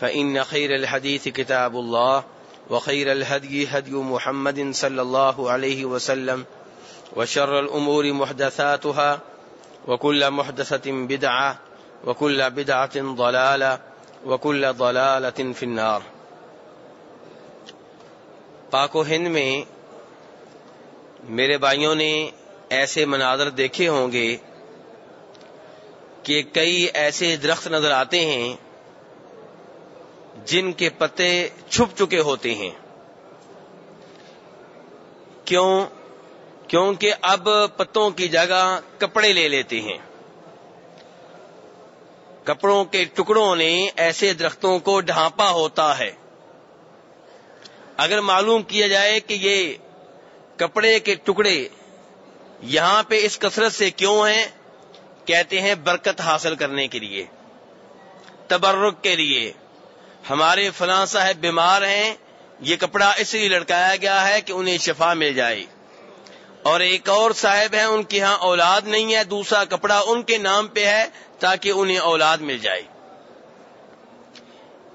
فإن خير الحديث كتاب الله وخير الهدي هدي محمد صلى الله عليه وسلم وشر الأمور محدثاتها وكل محدثة بدعة وكل بدعة ضلالة وكل ضلالة في النار. پاک و ہند میں میرے بھائیوں نے ایسے مناظر دیکھے ہوں گے کہ کئی ایسے درخت نظر آتے ہیں جن کے پتے چھپ چکے ہوتے ہیں۔ کیوں؟ کیونکہ اب پتوں کی جگہ کپڑے لے لیتے ہیں۔ کپڑوں کے ٹکڑوں نے ایسے درختوں کو ڈھانپا ہوتا ہے۔ اگر معلوم کیا جائے کہ یہ کپڑے کے ٹکڑے یہاں پہ اس کثرت سے کیوں ہیں، کہتے ہیں برکت حاصل کرنے کے لیے، تبرک کے لیے۔ ہمارے فلاں صاحب بیمار ہیں، یہ کپڑا اس لیے لڑکایا گیا ہے کہ انہیں شفا مل جائے۔ اور ایک اور صاحب ہیں، ان کے ہاں اولاد نہیں ہے، دوسرا کپڑا ان کے نام پہ ہے تاکہ انہیں اولاد مل جائے۔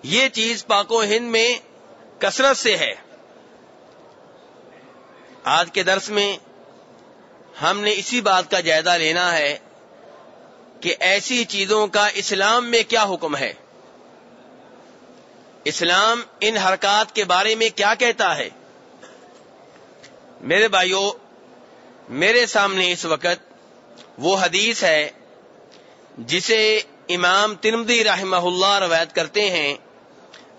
یہ چیز پاک و ہند میں کثرت سے ہے۔ آج کے درس میں ہم نے اسی بات کا جائزہ لینا ہے کہ ایسی چیزوں کا اسلام میں کیا حکم ہے۔ اسلام ان حرکات کے بارے میں کیا کہتا ہے؟ میرے بھائیوں میرے سامنے اس وقت وہ حدیث ہے جسے امام ترمدی رحمہ اللہ روایت کرتے ہیں،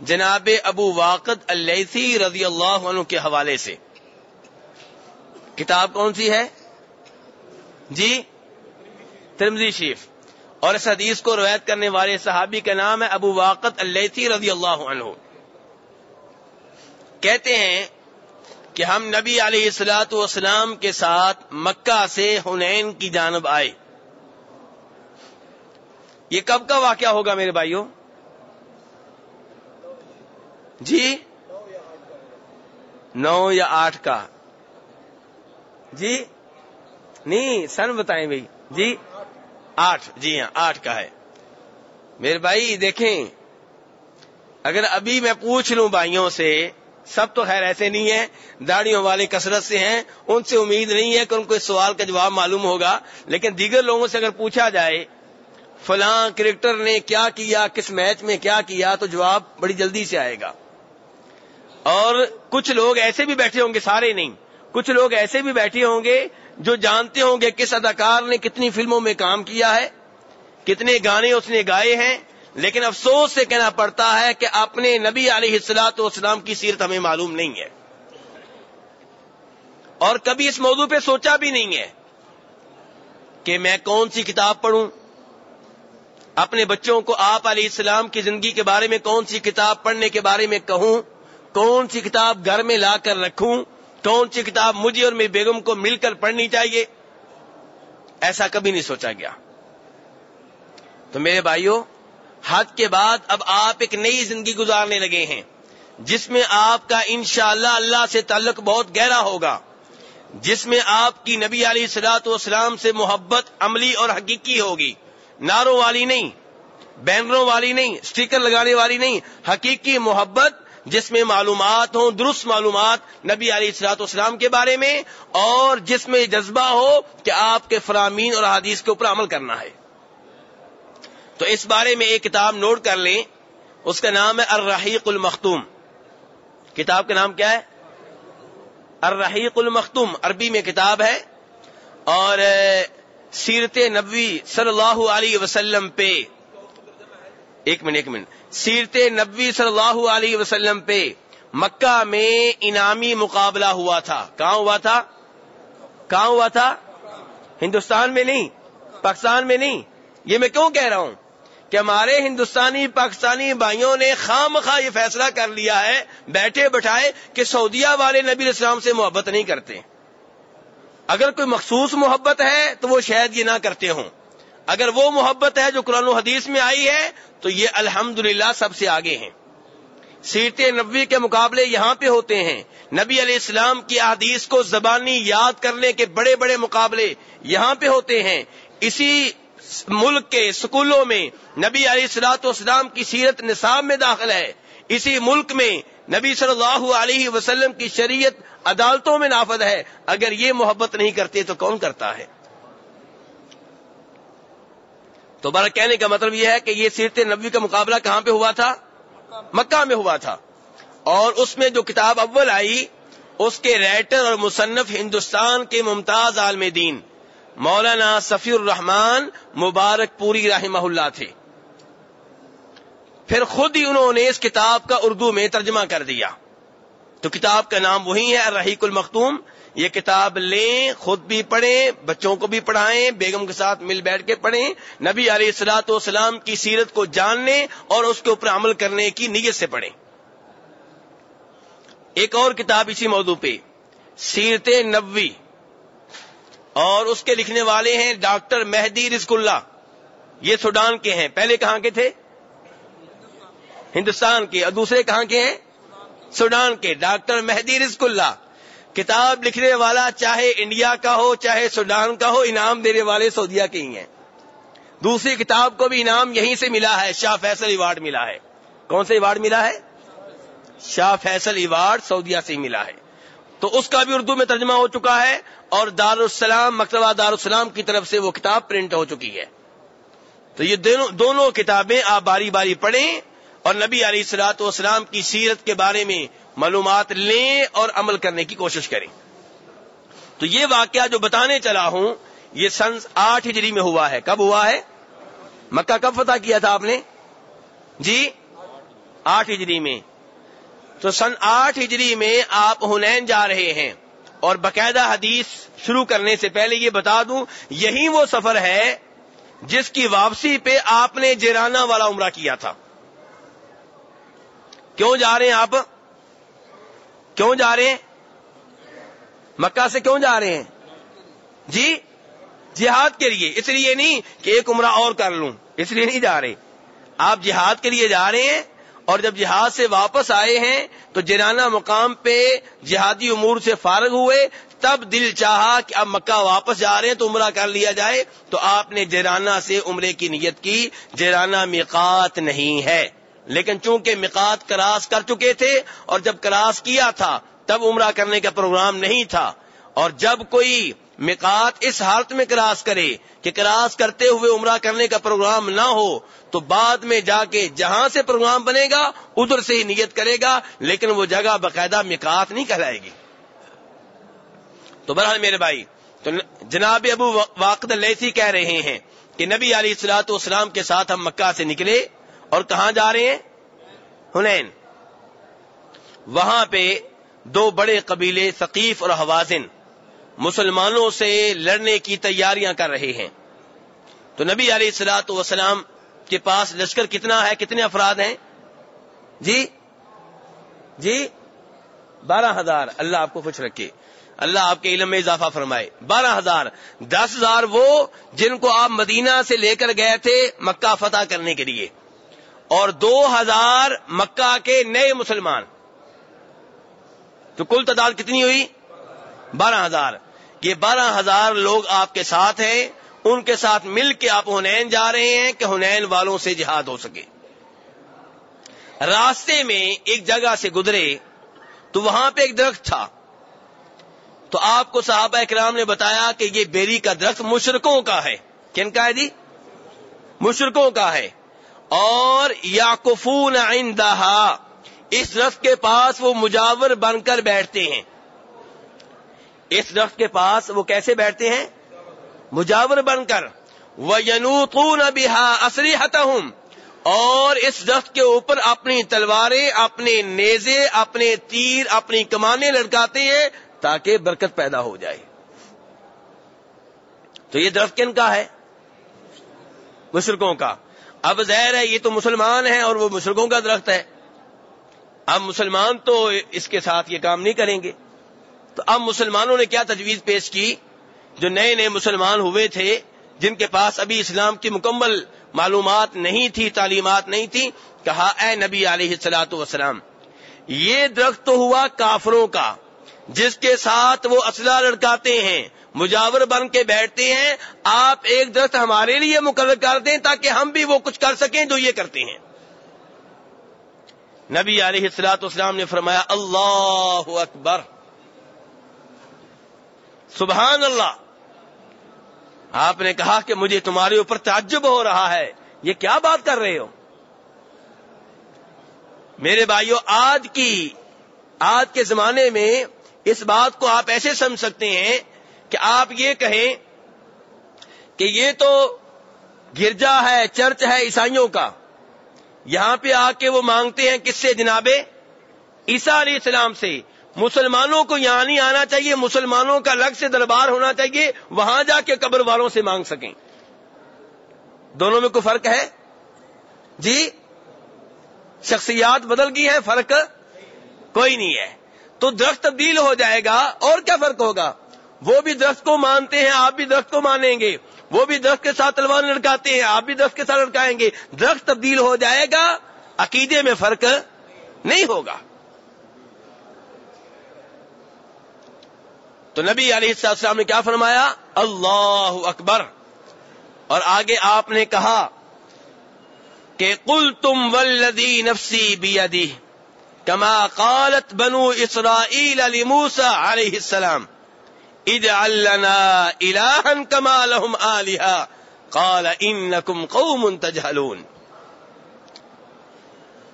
جناب ابو واقد السی رضی اللہ عنہ کے حوالے سے۔ کتاب کون سی ہے؟ جی؟ ترمزی شیف اور اس حدیث کو روایت کرنے والے صحابی کا نام ہے ابو واقت السی رضی اللہ عنہ۔ کہتے ہیں کہ ہم نبی علیہ السلاۃ والسلام کے ساتھ مکہ سے ہنین کی جانب آئے۔ یہ کب کا واقعہ ہوگا میرے بھائیوں؟ جی؟ نو یا آٹھ کا۔ جی؟ نہیں، سن بتائیں بھائی۔ جی؟ آٹھ جی ہاں آٹھ کا ہے۔ میرے بھائی، دیکھیں، اگر ابھی میں پوچھ لوں بھائیوں سے، سب تو خیر ایسے نہیں ہیں داڑیوں والے کثرت سے ہیں، ان سے امید نہیں ہے کہ ان کو اس سوال کا جواب معلوم ہوگا، لیکن دیگر لوگوں سے اگر پوچھا جائے، فلاں کرکٹر نے کیا کیا، کس میچ میں کیا کیا، تو جواب بڑی جلدی سے آئے گا۔ اور کچھ لوگ ایسے بھی بیٹھے ہوں گے، سارے نہیں، کچھ لوگ ایسے بھی بیٹھے ہوں گے جو جانتے ہوں گے کس اداکار نے کتنی فلموں میں کام کیا ہے، کتنے گانے اس نے گائے ہیں، لیکن افسوس سے کہنا پڑتا ہے کہ اپنے نبی علیہ السلاط والسلام کی سیرت ہمیں معلوم نہیں ہے۔ اور کبھی اس موضوع پہ سوچا بھی نہیں ہے کہ میں کون سی کتاب پڑھوں۔ اپنے بچوں کو آپ علیہ السلام کی زندگی کے بارے میں کون سی کتاب پڑھنے کے بارے میں کہوں، کون سی کتاب گھر میں لا کر رکھوں کون سی کتاب مجھے اور میری بیگم کو مل کر پڑھنی چاہیے۔ ایسا کبھی نہیں سوچا گیا۔ تو میرے بھائیوں حد کے بعد اب آپ ایک نئی زندگی گزارنے لگے ہیں، جس میں آپ کا انشاءاللہ اللہ اللہ سے تعلق بہت گہرا ہوگا، جس میں آپ کی نبی علی سلاط اسلام سے محبت عملی اور حقیقی ہوگی۔ ناروں والی نہیں، بینروں والی نہیں اسٹیکر لگانے والی نہیں، حقیقی محبت جس میں معلومات ہوں، درست معلومات نبی علیہ السلاط اسلام کے بارے میں، اور جس میں جذبہ ہو کہ آپ کے فرامین اور حدیث کے اوپر عمل کرنا ہے۔ تو اس بارے میں ایک کتاب نوٹ کر لیں۔ اس کا نام ہے الرحیق المختوم۔ کتاب کا نام کیا ہے؟ الرحیق المختوم۔ عربی میں کتاب ہے۔ اور سیرت نبوی صلی اللہ علیہ وسلم پہ ایک منٹ ایک منٹ۔ سیرت نبوی صلی اللہ علیہ وسلم پہ مکہ میں انعامی مقابلہ ہوا تھا۔ کہاں ہوا تھا؟ کہاں ہوا تھا؟ ہندوستان میں نہیں، پاکستان میں نہیں۔ یہ میں کیوں کہہ رہا ہوں؟ کہ ہمارے ہندوستانی، پاکستانی بھائیوں نے خام خواہ یہ فیصلہ کر لیا ہے، بیٹھے بٹھائے کہ سعودیہ والے نبی اسلام سے محبت نہیں کرتے۔ اگر کوئی مخصوص محبت ہے تو وہ شاید یہ نہ کرتے ہوں۔ اگر وہ محبت ہے جو قرآن و حدیث میں آئی ہے، تو یہ الحمد سب سے آگے ہیں۔ سیرت نبوی کے مقابلے یہاں پہ ہوتے ہیں۔ نبی علیہ السلام کی احادیث کو زبانی یاد کرنے کے بڑے بڑے مقابلے یہاں پہ ہوتے ہیں۔ اسی ملک کے اسکولوں میں نبی علیہ السلاط اسلام کی سیرت نصاب میں داخل ہے۔ اسی ملک میں نبی صلی اللہ علیہ وسلم کی شریعت عدالتوں میں نافذ ہے۔ اگر یہ محبت نہیں کرتے تو کون کرتا ہے؟ تو بارہ کہنے کا مطلب یہ ہے کہ یہ سیرت نبی کا مقابلہ کہاں پہ ہوا تھا؟ مکہ میں ہوا تھا۔ اور اس میں جو کتاب اول آئی، اس کے رائٹر اور مصنف ہندوستان کے ممتاز عالم دین مولانا سفی الرحمان مبارک پوری رحمہ اللہ تھے۔ پھر خود ہی انہوں نے اس کتاب کا اردو میں ترجمہ کر دیا۔ تو کتاب کا نام وہی ہے رحیق المختوم۔ یہ کتاب لیں، خود بھی پڑھیں، بچوں کو بھی پڑھائیں، بیگم کے ساتھ مل بیٹھ کے پڑھیں، نبی علیہ السلاط والسلام کی سیرت کو جاننے اور اس کے اوپر عمل کرنے کی نیت سے پڑھیں۔ ایک اور کتاب اسی موضوع پہ، سیرت نبوی، اور اس کے لکھنے والے ہیں ڈاکٹر مہدی رزق اللہ۔ یہ سوڈان کے ہیں۔ پہلے کہاں کے تھے؟ ہندوستان کے۔ اور دوسرے کہاں کے ہیں؟ سوڈان کے۔ ڈاکٹر مہدی رزق اللہ۔ کتاب لکھنے والا چاہے انڈیا کا ہو، چاہے سوڈان کا ہو، انعام دینے والے سعودیہ کے ہی ہیں۔ دوسری کتاب کو بھی انعام یہیں سے ملا ہے، شاہ فیصل ایوارڈ ملا ہے۔ کون سے ایوارڈ ملا ہے؟ شاہ فیصل ایوارڈ سعودیہ سے ہی ملا ہے۔ تو اس کا بھی اردو میں ترجمہ ہو چکا ہے اور دار السلام مکتبہ دار السلام کی طرف سے وہ کتاب پرنٹ ہو چکی ہے۔ تو یہ دونوں کتابیں آپ باری باری پڑھیں اور نبی علیہ السلاط والسلام کی سیرت کے بارے میں معلومات لیں اور عمل کرنے کی کوشش کریں۔ تو یہ واقعہ جو بتانے چلا ہوں، یہ سن آٹھ ہجری میں ہوا ہے۔ کب ہوا ہے؟ مکہ کب فتح کیا تھا آپ نے؟ جی آٹھ ہجری میں۔ تو سن آٹھ ہجری میں آپ ہنین جا رہے ہیں اور باقاعدہ حدیث شروع کرنے سے پہلے یہ بتا دوں، یہی وہ سفر ہے جس کی واپسی پہ آپ نے جیرانہ والا عمرہ کیا تھا۔ کیوں جا رہے ہیں آپ؟ کیوں جا رہے ہیں؟ مکہ سے کیوں جا رہے ہیں؟ جی جہاد کے لیے۔ اس لیے نہیں کہ ایک عمرہ اور کر لوں۔ اس لیے نہیں جا رہے۔ آپ جہاد کے لیے جا رہے ہیں اور جب جہاد سے واپس آئے ہیں تو جرانہ مقام پہ جہادی امور سے فارغ ہوئے۔ تب دل چاہا کہ اب مکہ واپس جا رہے ہیں تو عمرہ کر لیا جائے۔ تو آپ نے جرانہ سے عمرے کی نیت کی۔ جرانہ مقات نہیں ہے۔ لیکن چونکہ مقات کراس کر چکے تھے اور جب کراس کیا تھا، تب عمرہ کرنے کا پروگرام نہیں تھا۔ اور جب کوئی مقات اس حالت میں کراس کرے کہ کراس کرتے ہوئے عمرہ کرنے کا پروگرام نہ ہو، تو بعد میں جا کے جہاں سے پروگرام بنے گا، ادھر سے ہی نیت کرے گا، لیکن وہ جگہ باقاعدہ مکات نہیں کہلائے گی۔ تو بہرحال میرے بھائی، تو جناب ابو واقد لیسی کہہ رہے ہیں کہ نبی علی السلاط اسلام کے ساتھ ہم مکہ سے نکلے۔ اور کہاں جا رہے ہیں؟ ہنین۔ وہاں پہ دو بڑے قبیلے ثقیف اور حوازن مسلمانوں سے لڑنے کی تیاریاں کر رہے ہیں۔ تو نبی علیہ السلاط وسلام کے پاس لشکر کتنا ہے؟ کتنے افراد ہیں؟ جی؟ جی؟ بارہ ہزار۔ اللہ آپ کو خوش رکھے۔ اللہ آپ کے علم میں اضافہ فرمائے۔ بارہ ہزار۔ دس ہزار وہ جن کو آپ مدینہ سے لے کر گئے تھے مکہ فتح کرنے کے لیے۔ اور دو ہزار مکہ کے نئے مسلمان تو کل تعداد کتنی ہوئی؟ بارہ ہزار۔ یہ بارہ ہزار لوگ آپ کے ساتھ ہیں، ان کے ساتھ مل کے آپ ہنین جا رہے ہیں کہ ہنین والوں سے جہاد ہو سکے۔ راستے میں ایک جگہ سے گزرے تو وہاں پہ ایک درخت تھا۔ تو آپ کو صحابہ اکرام نے بتایا کہ یہ بیری کا درخت مشرقوں کا ہے۔ کن کا ہے جی؟ مشرقوں کا ہے۔ اور یاقفون عندها اس درخت کے پاس وہ مجاور بن کر بیٹھتے ہیں۔ اس درخت کے پاس وہ کیسے بیٹھتے ہیں؟ مجاور بن کر۔ وہ ینوتون بہا اصری اور اس درخت کے اوپر اپنی تلواریں، اپنے نیزے، اپنے تیر، اپنی کمانے لڑکاتے ہیں تاکہ برکت پیدا ہو جائے۔ تو یہ درخت کن کا ہے؟ مشرقوں کا۔ اب زہر ہے، یہ تو مسلمان ہیں اور وہ مشرقوں کا درخت ہے۔ اب مسلمان تو اس کے ساتھ یہ کام نہیں کریں گے۔ تو اب مسلمانوں نے کیا تجویز پیش کی؟ جو نئے نئے مسلمان ہوئے تھے، جن کے پاس ابھی اسلام کی مکمل معلومات نہیں تھی، تعلیمات نہیں تھی، کہا، اے نبی علیہ السلاۃ وسلام یہ درخت تو ہوا کافروں کا، جس کے ساتھ وہ اسلحہ لڑکاتے ہیں۔ مجاور بن کے بیٹھتے ہیں، آپ ایک درخت ہمارے لیے مقرر کر دیں تاکہ ہم بھی وہ کچھ کر سکیں جو یہ کرتے ہیں۔ نبی علیہ السلاط اسلام نے فرمایا، اللہ اکبر۔ سبحان اللہ۔ آپ نے کہا کہ مجھے تمہارے اوپر تعجب ہو رہا ہے۔ یہ کیا بات کر رہے ہو؟ میرے بھائیوں آج کی، آج کے زمانے میں اس بات کو آپ ایسے سمجھ سکتے ہیں کہ آپ یہ کہیں کہ یہ تو گرجا ہے، چرچ ہے عیسائیوں کا۔ یہاں پہ آ کے وہ مانگتے ہیں کس سے؟ جناب عیسا علیہ السلام سے۔ مسلمانوں کو یہاں نہیں آنا چاہیے، مسلمانوں کا الگ سے دربار ہونا چاہیے، وہاں جا کے قبر والوں سے مانگ سکیں۔ دونوں میں کوئی فرق ہے؟ جی شخصیات بدل گئی ہے فرق کوئی نہیں ہے۔ تو درخت تبدیل ہو جائے گا اور کیا فرق ہوگا؟ وہ بھی درخت کو مانتے ہیں، آپ بھی درخت کو مانیں گے۔ وہ بھی درخت کے ساتھ تلوار لڑکاتے ہیں، آپ بھی درخت کے ساتھ لڑکائیں گے۔ درخت تبدیل ہو جائے گا، عقیدے میں فرق نہیں ہوگا۔ تو نبی علیہ السلام نے کیا فرمایا؟ اللہ اکبر۔ اور آگے آپ نے کہا کہ کل تم ولدی نفسی بی کما قالت بنو اسرائیل علی موسا علیہ السلام۔ اجعل لنا الها كما لهم آلهة. قال انكم قوم تجهلون.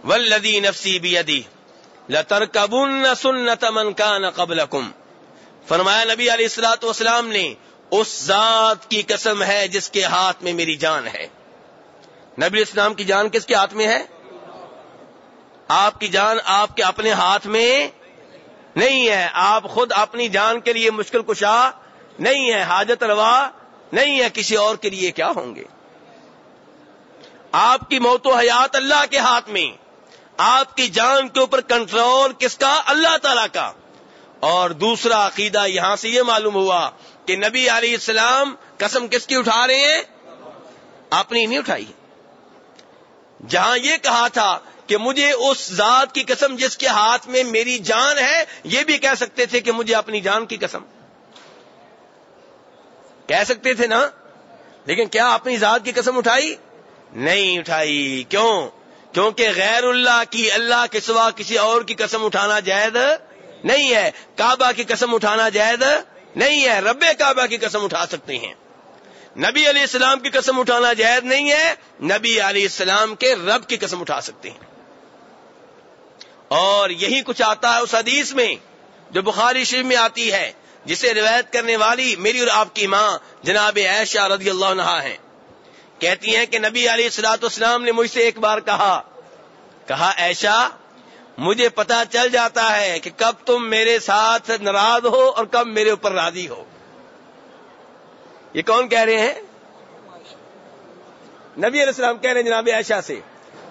والذي نفسي بيده. لتركبن سنة من كان قبلكم. فرمایا نبی علیہ السلاۃ والسلام نے، اس ذات کی قسم ہے جس کے ہاتھ میں میری جان ہے. نبی اسلام کی جان کس کے ہاتھ میں ہے؟ آپ کی جان آپ کے اپنے ہاتھ میں نہیں ہے۔ آپ خود اپنی جان کے لیے مشکل کشا نہیں ہے، حاجت روا نہیں ہے۔ کسی اور کے لیے کیا ہوں گے؟ آپ کی موت و حیات اللہ کے ہاتھ میں، آپ کی جان کے اوپر کنٹرول کس کا؟ اللہ تعالی کا۔ اور دوسرا عقیدہ یہاں سے یہ معلوم ہوا کہ نبی علیہ السلام قسم کس کی اٹھا رہے ہیں؟ اپنی نہیں اٹھائی۔ جہاں یہ کہا تھا کہ مجھے اس ذات کی قسم جس کے ہاتھ میں میری جان ہے، یہ بھی کہہ سکتے تھے کہ مجھے اپنی جان کی قسم۔ کہہ سکتے تھے نا؟ لیکن کیا اپنی ذات کی قسم اٹھائی؟ نہیں اٹھائی۔ کیوں؟ کیونکہ غیر اللہ کی، اللہ کے سوا کسی اور کی قسم اٹھانا جائز نہیں ہے۔ کعبہ کی قسم اٹھانا جائز نہیں ہے۔ رب کعبہ کی قسم اٹھا سکتے ہیں۔ نبی علیہ السلام کی قسم اٹھانا جائز نہیں ہے۔ نبی علیہ السلام کے رب کی قسم اٹھا سکتے ہیں۔ اور یہی کچھ آتا ہے اس حدیث میں جو بخاری شریف میں آتی ہے، جسے روایت کرنے والی میری اور آپ کی ماں جناب عائشہ رضی اللہ عنہ ہیں۔ کہتی ہیں کہ نبی علیہ السلاط اسلام نے مجھ سے ایک بار کہا کہا ایشا مجھے پتا چل جاتا ہے کہ کب تم میرے ساتھ ناراض ہو اور کب میرے اوپر راضی ہو۔ یہ کون کہہ رہے ہیں؟ نبی علیہ السلام کہہ رہے ہیں جناب عائشہ سے۔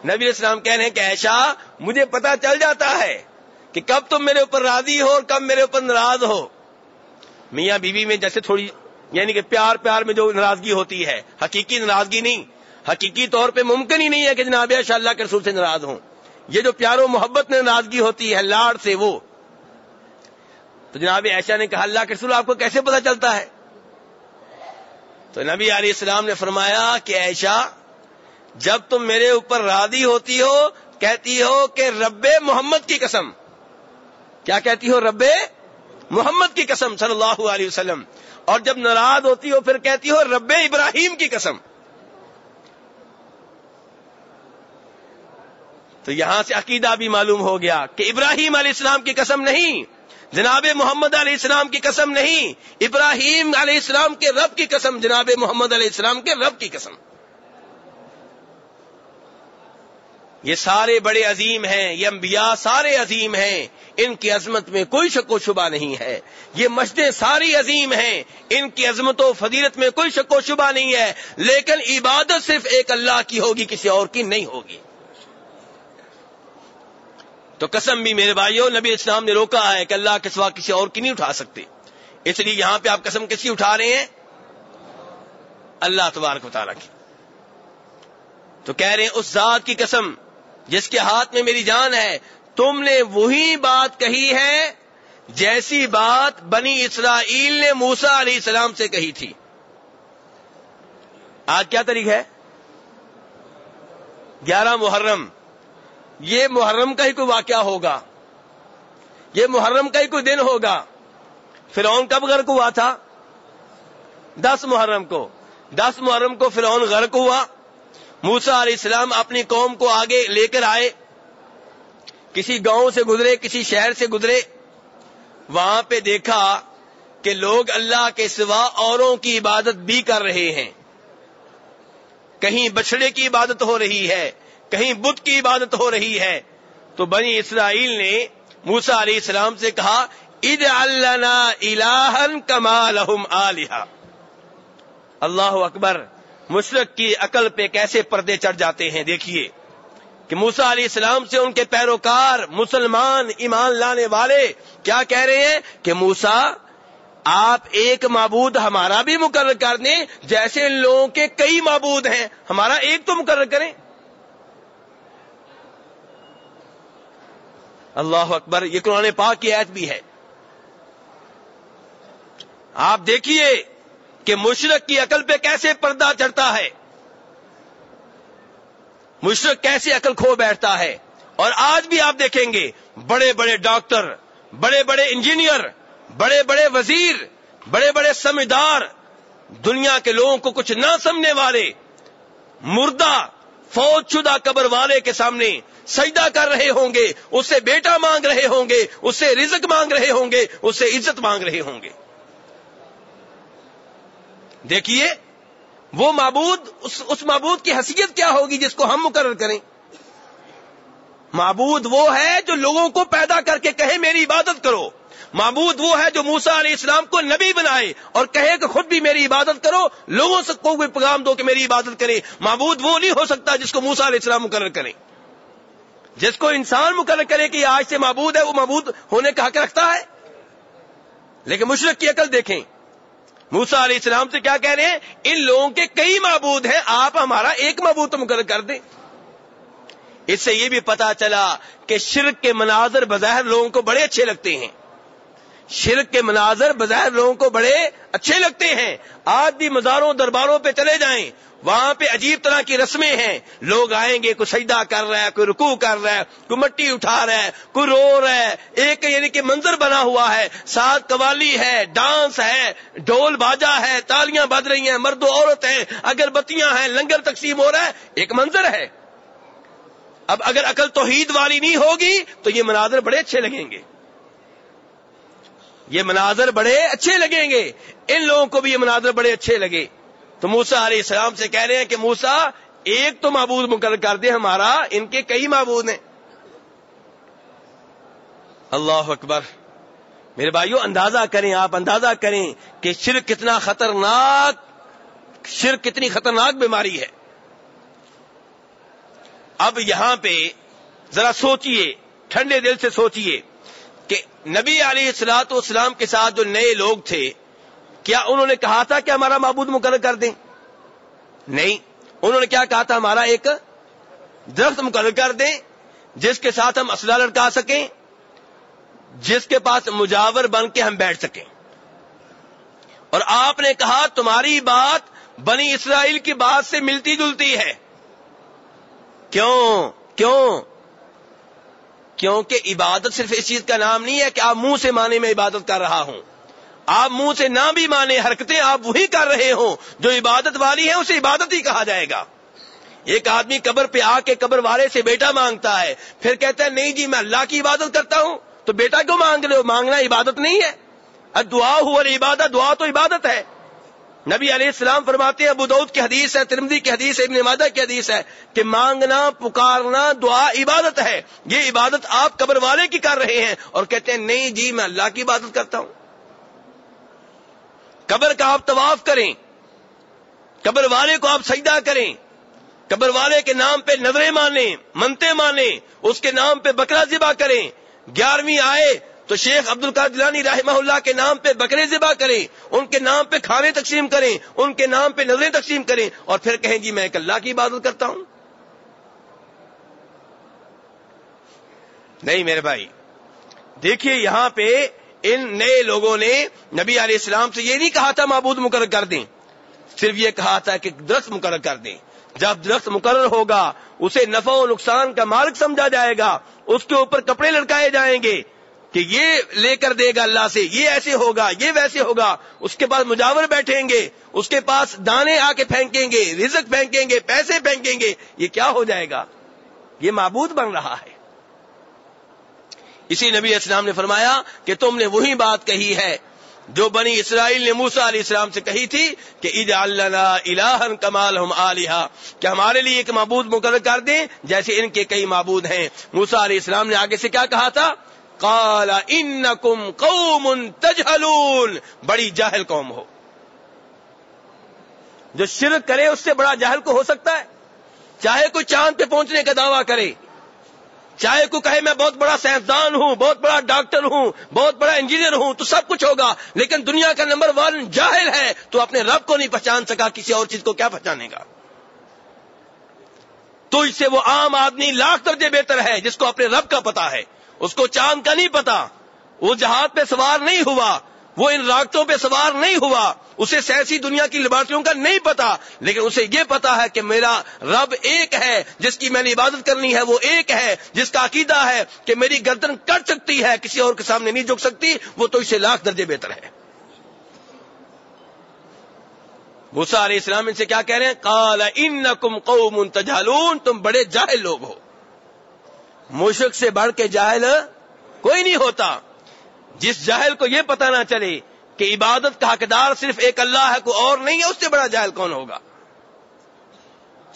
نبی اسلام کہہ رہے ہیں کہ ایشا مجھے پتا چل جاتا ہے کہ کب تم میرے اوپر راضی ہو اور کب میرے اوپر ناراض ہو۔ میاں بیوی میں جیسے تھوڑی یعنی کہ پیار پیار میں جو ناراضگی ہوتی ہے، حقیقی ناراضگی نہیں۔ حقیقی طور پہ ممکن ہی نہیں ہے کہ جناب ایشا اللہ کے رسول سے ناراض ہوں۔ یہ جو پیار و محبت میں ناراضگی ہوتی ہے لاڑ سے وہ۔ تو جناب ایشا نے کہا، اللہ کے رسول، آپ کو کیسے پتا چلتا ہے؟ تو نبی علیہ السلام نے فرمایا کہ ایشا جب تم میرے اوپر راضی ہوتی ہو کہتی ہو کہ رب محمد کی قسم۔ کیا کہتی ہو رب محمد کی قسم صلی اللہ علیہ وسلم۔ اور جب ناراض ہوتی ہو پھر کہتی ہو رب ابراہیم کی قسم۔ تو یہاں سے عقیدہ بھی معلوم ہو گیا کہ ابراہیم علیہ السلام کی قسم نہیں، جناب محمد علیہ السلام کی قسم نہیں، ابراہیم علیہ السلام کے رب کی قسم، جناب محمد علیہ السلام کے رب کی قسم۔ یہ سارے بڑے عظیم ہیں، یہ انبیاء سارے عظیم ہیں، ان کی عظمت میں کوئی شک و شبہ نہیں ہے۔ یہ مسجدیں ساری عظیم ہیں، ان کی عظمت و فضیلت میں کوئی شک و شبہ نہیں ہے، لیکن عبادت صرف ایک اللہ کی ہوگی، کسی اور کی نہیں ہوگی۔ تو قسم بھی میرے بھائیوں، نبی اسلام نے روکا ہے کہ اللہ کے سوا کسی اور کی نہیں اٹھا سکتے۔ اس لیے یہاں پہ آپ قسم کسی اٹھا رہے ہیں؟ اللہ تبارک تعالیٰ کی۔ تو کہہ رہے ہیں، اس ذات کی قسم جس کے ہاتھ میں میری جان ہے، تم نے وہی بات کہی ہے جیسی بات بنی اسرائیل نے موسا علیہ السلام سے کہی تھی۔ آج کیا تاریخ ہے؟ گیارہ محرم۔ یہ محرم کا ہی کوئی واقعہ ہوگا۔ یہ محرم کا ہی کوئی دن ہوگا۔ فرعون کب غرق ہوا تھا؟ دس محرم کو۔ دس محرم کو فرعون غرق ہوا۔ موسا علیہ السلام اپنی قوم کو آگے لے کر آئے، کسی گاؤں سے گزرے، کسی شہر سے گزرے، وہاں پہ دیکھا کہ لوگ اللہ کے سوا اوروں کی عبادت بھی کر رہے ہیں۔ کہیں بچڑے کی عبادت ہو رہی ہے، کہیں بدھ کی عبادت ہو رہی ہے۔ تو بنی اسرائیل نے موسا علیہ السلام سے کہا عید اللہ کمال اللہ اکبر مشرق کی عقل پہ کیسے پردے چڑھ جاتے ہیں دیکھیے کہ موسا علیہ السلام سے ان کے پیروکار مسلمان ایمان لانے والے کیا کہہ رہے ہیں کہ موسا آپ ایک معبود ہمارا بھی مقرر کر دیں جیسے ان لوگوں کے کئی معبود ہیں، ہمارا ایک تو مقرر کریں۔ اللہ اکبر، یہ قرآن پاک کی ایت بھی ہے۔ آپ دیکھیے کہ مشرق کی عقل پہ کیسے پردہ چڑھتا ہے؟ مشرق کیسے عقل کھو بیٹھتا ہے؟ اور آج بھی آپ دیکھیں گے، بڑے بڑے ڈاکٹر، بڑے بڑے انجینئر، بڑے بڑے وزیر، بڑے بڑے سمجھدار، دنیا کے لوگوں کو کچھ نہ سمجھنے والے، مردہ فوج شدہ قبر والے کے سامنے سجدہ کر رہے ہوں گے، اس سے بیٹا مانگ رہے ہوں گے، اس سے رزق مانگ رہے ہوں گے، اس سے عزت مانگ رہے ہوں گے۔ دیکھیے، وہ معبود، اس اس معبود کی حیثیت کیا ہوگی جس کو ہم مقرر کریں؟ معبود وہ ہے جو لوگوں کو پیدا کر کے کہے میری عبادت کرو۔ معبود وہ ہے جو موسا علیہ السلام کو نبی بنائے اور کہے کہ خود بھی میری عبادت کرو، لوگوں سے کو بھی پیغام دو کہ میری عبادت کرے معبود وہ نہیں ہو سکتا جس کو موسا علیہ السلام مقرر کرے جس کو انسان مقرر کرے کہ آج سے معبود ہے، وہ معبود ہونے کا حق رکھتا ہے۔ لیکن مشرق کی عقل دیکھیں۔ موسا علیہ السلام سے کیا کہہ رہے ہیں؟ ان لوگوں کے کئی معبود ہیں، آپ ہمارا ایک معبود تو مقرر کر دیں۔ اس سے یہ بھی پتا چلا کہ شرک کے مناظر بظاہر لوگوں کو بڑے اچھے لگتے ہیں۔ شرک کے مناظر بظاہر لوگوں کو بڑے اچھے لگتے ہیں۔ آج بھی مزاروں درباروں پہ چلے جائیں۔ وہاں پہ عجیب طرح کی رسمیں ہیں۔ لوگ آئیں گے، کوئی سجدہ کر رہا ہے، کوئی رکوع کر رہا ہے، کوئی مٹی اٹھا رہا ہے، کوئی رو رہا ہے۔ ایک یعنی کہ منظر بنا ہوا ہے۔ ساتھ قوالی ہے، ڈانس ہے، ڈھول باجا ہے، تالیاں بج رہی ہیں، مرد و عورت ہیں اگر بتیاں ہیں، لنگر تقسیم ہو رہا ہے۔ ایک منظر ہے۔ اب اگر عقل توحید والی نہیں ہوگی تو یہ مناظر بڑے اچھے لگیں گے۔ یہ مناظر بڑے اچھے لگیں گے۔ ان لوگوں کو بھی یہ مناظر بڑے اچھے لگے۔ تو موسا علیہ السلام سے کہہ رہے ہیں کہ موسا ایک تو معبود مقرر کر دے، ہمارا ان کے کئی معبود ہیں۔ اللہ اکبر۔ میرے بھائیوں اندازہ کریں آپ، اندازہ کریں کہ شرک کتنا خطرناک، شرک کتنی خطرناک بیماری ہے۔ اب یہاں پہ ذرا سوچئے، ٹھنڈے دل سے سوچئے۔ کہ نبی علیہ السلاط اسلام کے ساتھ جو نئے لوگ تھے، کیا انہوں نے کہا تھا کہ ہمارا معبود مقرر کر دیں؟ نہیں، انہوں نے کیا کہا تھا ہمارا ایک درخت مقرر کر دیں، جس کے ساتھ ہم اسلحہ لڑکا سکیں، جس کے پاس مجاور بن کے ہم بیٹھ سکیں۔ اور آپ نے کہا، تمہاری بات بنی اسرائیل کی بات سے ملتی جلتی ہے۔ کیوں؟ کیوں؟ کیونکہ عبادت صرف اس چیز کا نام نہیں ہے کہ آپ منہ سے مانے میں عبادت کر رہا ہوں۔ آپ منہ سے نہ بھی مانے حرکتیں آپ وہی کر رہے ہوں جو عبادت والی ہے اسے عبادت ہی کہا جائے گا۔ ایک آدمی قبر پہ آ کے قبر والے سے بیٹا مانگتا ہے، پھر کہتا ہے، نہیں جی میں اللہ کی عبادت کرتا ہوں۔ تو بیٹا کیوں مانگ رہے ہو؟ مانگنا عبادت نہیں ہے۔ دعا ہوا عبادت دعا تو عبادت ہے۔ نبی علیہ السلام فرماتے ہیں، ابو دعود کی حدیث ہے ترمدی کی حدیث ہے، ابن مادہ کی حدیث ہے کہ مانگنا، پکارنا، دعا عبادت ہے۔ یہ عبادت آپ قبر والے کی کر رہے ہیں۔ اور کہتے ہیں، نہیں جی میں اللہ کی عبادت کرتا ہوں۔ قبر کا آپ طواف کریں۔ قبر والے کو آپ سجدہ کریں۔ قبر والے کے نام پہ نظریں مانیں منتے مانیں، اس کے نام پہ بکرا ذبح کریں۔ گیارہویں آئے تو شیخ عبد القادلانی رحمہ اللہ کے نام پہ بکرے ذبح کریں، ان کے نام پہ کھانے تقسیم کریں، ان کے نام پہ نظریں تقسیم کریں اور پھر کہیں جی میں ایک اللہ کی عبادت کرتا ہوں۔ نہیں میرے بھائی، دیکھیے یہاں پہ ان نئے لوگوں نے نبی علیہ السلام سے یہ نہیں کہا تھا معبود مقرر کر دیں، صرف یہ کہا تھا کہ درخت مقرر کر دیں۔ جب درخت مقرر ہوگا، اسے نفع و نقصان کا مالک سمجھا جائے گا، اس کے اوپر کپڑے لڑکائے جائیں گے۔ کہ یہ لے کر دے گا اللہ سے، یہ ایسے ہوگا، یہ ویسے ہوگا، اس کے پاس مجاور بیٹھیں گے، اس کے پاس دانے آ کے پھینکیں گے، رزق پھینکیں گے، پیسے پھینکیں گے، یہ کیا ہو جائے گا؟ یہ معبود بن رہا ہے۔ اسی نبی اسلام نے فرمایا کہ تم نے وہی بات کہی ہے جو بنی اسرائیل نے موسا علیہ السلام سے کہی تھی کہ عید اللہ کمال ہم علیہ کہ ہمارے لیے ایک معبود مقرر کر دیں جیسے ان کے کئی معبود ہیں۔ موسا علیہ السلام نے آگے سے کیا کہا تھا؟ کالا ان کم قوم تجہلون بڑی جاہل قوم ہو. جو شرک کرے اس سے بڑا جاہل کو ہو سکتا ہے؟ چاہے کوئی چاند پہ پہنچنے کا دعویٰ کرے، چاہے کوئی کہے میں بہت بڑا سائنسدان ہوں، بہت بڑا ڈاکٹر ہوں، بہت بڑا انجینئر ہوں، تو سب کچھ ہوگا، لیکن دنیا کا نمبر ون جاہل ہے، تو اپنے رب کو نہیں پہچان سکا، کسی اور چیز کو کیا پہچانے گا؟ تو اس سے وہ عام آدمی لاکھ درجے بہتر ہے، جس کو اپنے رب کا پتا ہے۔ اس کو چاند کا نہیں پتا۔ وہ جہاز پہ سوار نہیں ہوا۔ وہ ان راکٹوں پہ سوار نہیں ہوا۔ اسے سیاسی دنیا کی لیبارٹریوں کا نہیں پتا۔ لیکن اسے یہ پتا ہے کہ میرا رب ایک ہے، جس کی میں نے عبادت کرنی ہے وہ ایک ہے۔ جس کا عقیدہ ہے کہ میری گردن کٹ سکتی ہے، کسی اور کے سامنے نہیں جھک سکتی، وہ تو اسے لاکھ درجے بہتر ہے۔ غصہ علیہ السلام ان سے کیا کہہ رہے ہیں؟ کالا ان کم قوم تجالون تم بڑے جاہل لوگ ہو۔ مشرق سے بڑھ کے جاہل کوئی نہیں ہوتا۔ جس جاہل کو یہ پتا نہ چلے کہ عبادت کا حقدار صرف ایک اللہ ہے، کوئی اور نہیں ہے، اس سے بڑا جاہل کون ہوگا؟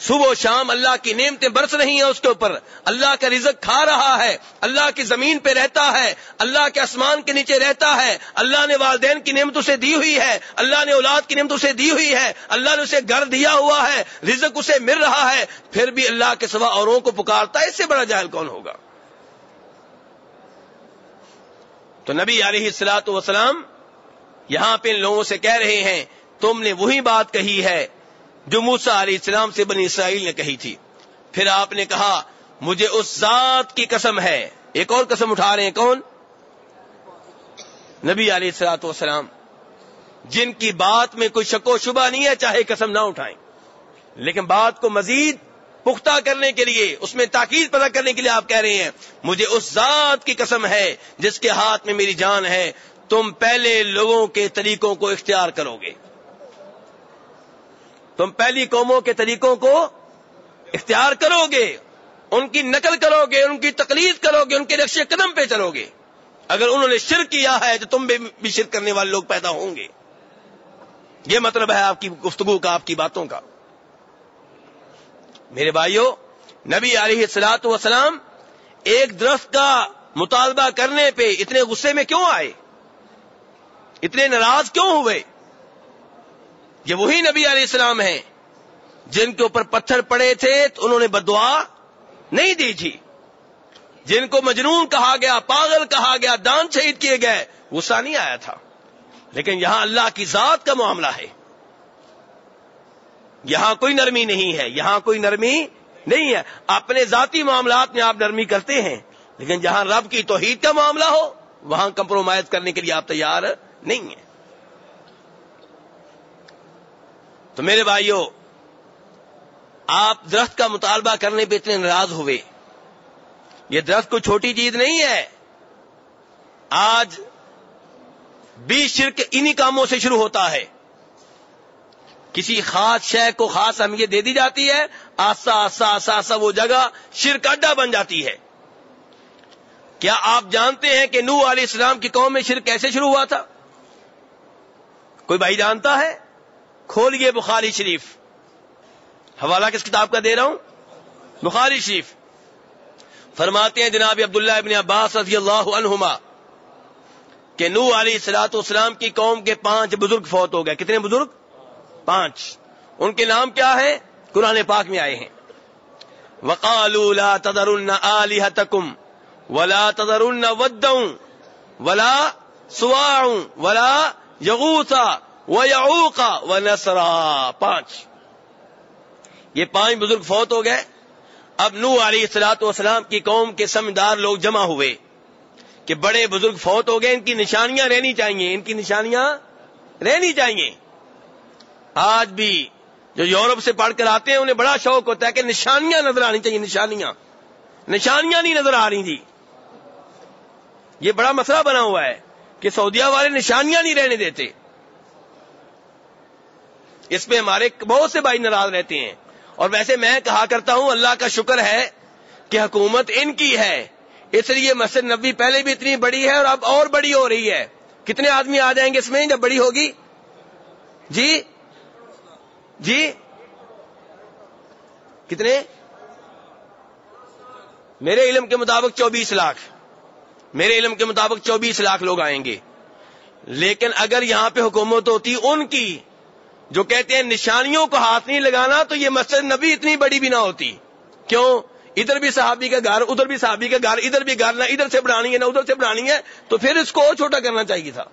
صبح و شام اللہ کی نعمتیں برس رہی ہیں اس کے اوپر۔ اللہ کا رزق کھا رہا ہے، اللہ کی زمین پہ رہتا ہے، اللہ کے آسمان کے نیچے رہتا ہے۔ اللہ نے والدین کی نعمت اسے دی ہوئی ہے، اللہ نے اولاد کی نعمت اسے دی ہوئی ہے۔ اللہ نے اسے گھر دیا ہوا ہے، رزق اسے مل رہا ہے۔ پھر بھی اللہ کے سوا اوروں کو پکارتا ہے، اس سے بڑا جاہل کون ہوگا؟ تو نبی علیہ السلاط وسلام یہاں پہ ان لوگوں سے کہہ رہے ہیں، تم نے وہی بات کہی ہے جو موسا علیہ السلام سے بنی اسرائیل نے کہی تھی۔ پھر آپ نے کہا، مجھے اس ذات کی قسم ہے۔ ایک اور قسم اٹھا رہے ہیں کون؟ نبی علیہ السلاط والسلام۔ جن کی بات میں کوئی شک و شبہ نہیں ہے، چاہے قسم نہ اٹھائیں۔ لیکن بات کو مزید پختہ کرنے کے لیے، اس میں تاکید پیدا کرنے کے لیے آپ کہہ رہے ہیں، مجھے اس ذات کی قسم ہے جس کے ہاتھ میں میری جان ہے۔ تم پہلے لوگوں کے طریقوں کو اختیار کرو گے۔ تم پہلی قوموں کے طریقوں کو اختیار کرو گے، ان کی نقل کرو گے، ان کی تقلید کرو گے، ان کے نقش قدم پہ چلو گے۔ اگر انہوں نے شرک کیا ہے تو تم بھی شرک کرنے والے لوگ پیدا ہوں گے۔ یہ مطلب ہے آپ کی گفتگو کا، آپ کی باتوں کا۔ میرے بھائیوں نبی علیہ السلاط وسلام ایک درخت کا مطالبہ کرنے پہ اتنے غصے میں کیوں آئے؟ اتنے ناراض کیوں ہوئے؟ یہ وہی نبی علیہ السلام ہیں جن کے اوپر پتھر پڑے تھے تو انہوں نے بدعا نہیں دی تھی۔ جن کو مجنون کہا گیا، پاگل کہا گیا، دان شہید کیے گئے، غصہ نہیں آیا تھا۔ لیکن یہاں اللہ کی ذات کا معاملہ ہے۔ یہاں کوئی نرمی نہیں ہے، یہاں کوئی نرمی نہیں ہے۔ اپنے ذاتی معاملات میں آپ نرمی کرتے ہیں، لیکن جہاں رب کی توحید کا معاملہ ہو، وہاں کمپرومائز کرنے کے لیے آپ تیار نہیں ہیں۔ تو میرے بھائیوں آپ درخت کا مطالبہ کرنے پہ اتنے ناراض ہوئے۔ یہ درخت کوئی چھوٹی چیز نہیں ہے۔ آج بیس شرک انہی کاموں سے شروع ہوتا ہے۔ کسی خاص شے کو خاص اہمیت دے دی جاتی ہے، آسا آسا آسا آسا وہ جگہ شرک اڈا بن جاتی ہے۔ کیا آپ جانتے ہیں کہ نو علیہ السلام کی قوم میں شرک کیسے شروع ہوا تھا؟ کوئی بھائی جانتا ہے؟ کھولئے بخاری شریف۔ حوالہ کس کتاب کا دے رہا ہوں؟ بخاری شریف۔ فرماتے ہیں جناب عبداللہ ابن عباس رضی اللہ عنہما کہ نو علی سلاط اسلام کی قوم کے پانچ بزرگ فوت ہو گئے۔ کتنے بزرگ؟ پانچ۔ ان کے نام کیا ہے قرآن پاک میں آئے ہیں۔ وقالوا لا تذرن آلهتكم ولا تذرن ودا ولا سواع ولا یغوث ويعوق ونسرا. پانچ. یہ پانچ بزرگ فوت ہو گئے. اب نو علیہ السلاط والسلام کی قوم کے سمجھدار لوگ جمع ہوئے کہ بڑے بزرگ فوت ہو گئے، ان کی نشانیاں رہنی چاہیے، ان کی نشانیاں رہنی چاہیے۔ آج بھی جو یورپ سے پڑھ کر آتے ہیں، انہیں بڑا شوق ہوتا ہے کہ نشانیاں نظر آنی چاہیے، نشانیاں۔ نشانیاں نہیں نظر آ رہی جی یہ بڑا مسئلہ بنا ہوا ہے کہ سعودیہ والے نشانیاں نہیں رہنے دیتے۔ اس پہ ہمارے بہت سے بھائی ناراض رہتے ہیں۔ اور ویسے میں کہا کرتا ہوں، اللہ کا شکر ہے کہ حکومت ان کی ہے۔ اس لیے مسجد نبی پہلے بھی اتنی بڑی ہے اور اب اور بڑی ہو رہی ہے۔ کتنے آدمی آ جائیں گے اس میں جب بڑی ہوگی؟ جی؟ جی؟ کتنے؟ میرے علم کے مطابق چوبیس لاکھ۔ میرے علم کے مطابق چوبیس لاکھ لوگ آئیں گے۔ لیکن اگر یہاں پہ حکومت ہوتی ان کی جو کہتے ہیں نشانیوں کو ہاتھ نہیں لگانا تو یہ مسجد نبی اتنی بڑی بھی نہ ہوتی۔ کیوں؟ ادھر بھی صحابی کا گھر، ادھر بھی صحابی کا گھر، ادھر بھی گھر، نہ ادھر سے بڑھانی ہے، نہ ادھر سے بڑھانی ہے، تو پھر اس کو اور چھوٹا کرنا چاہیے تھا۔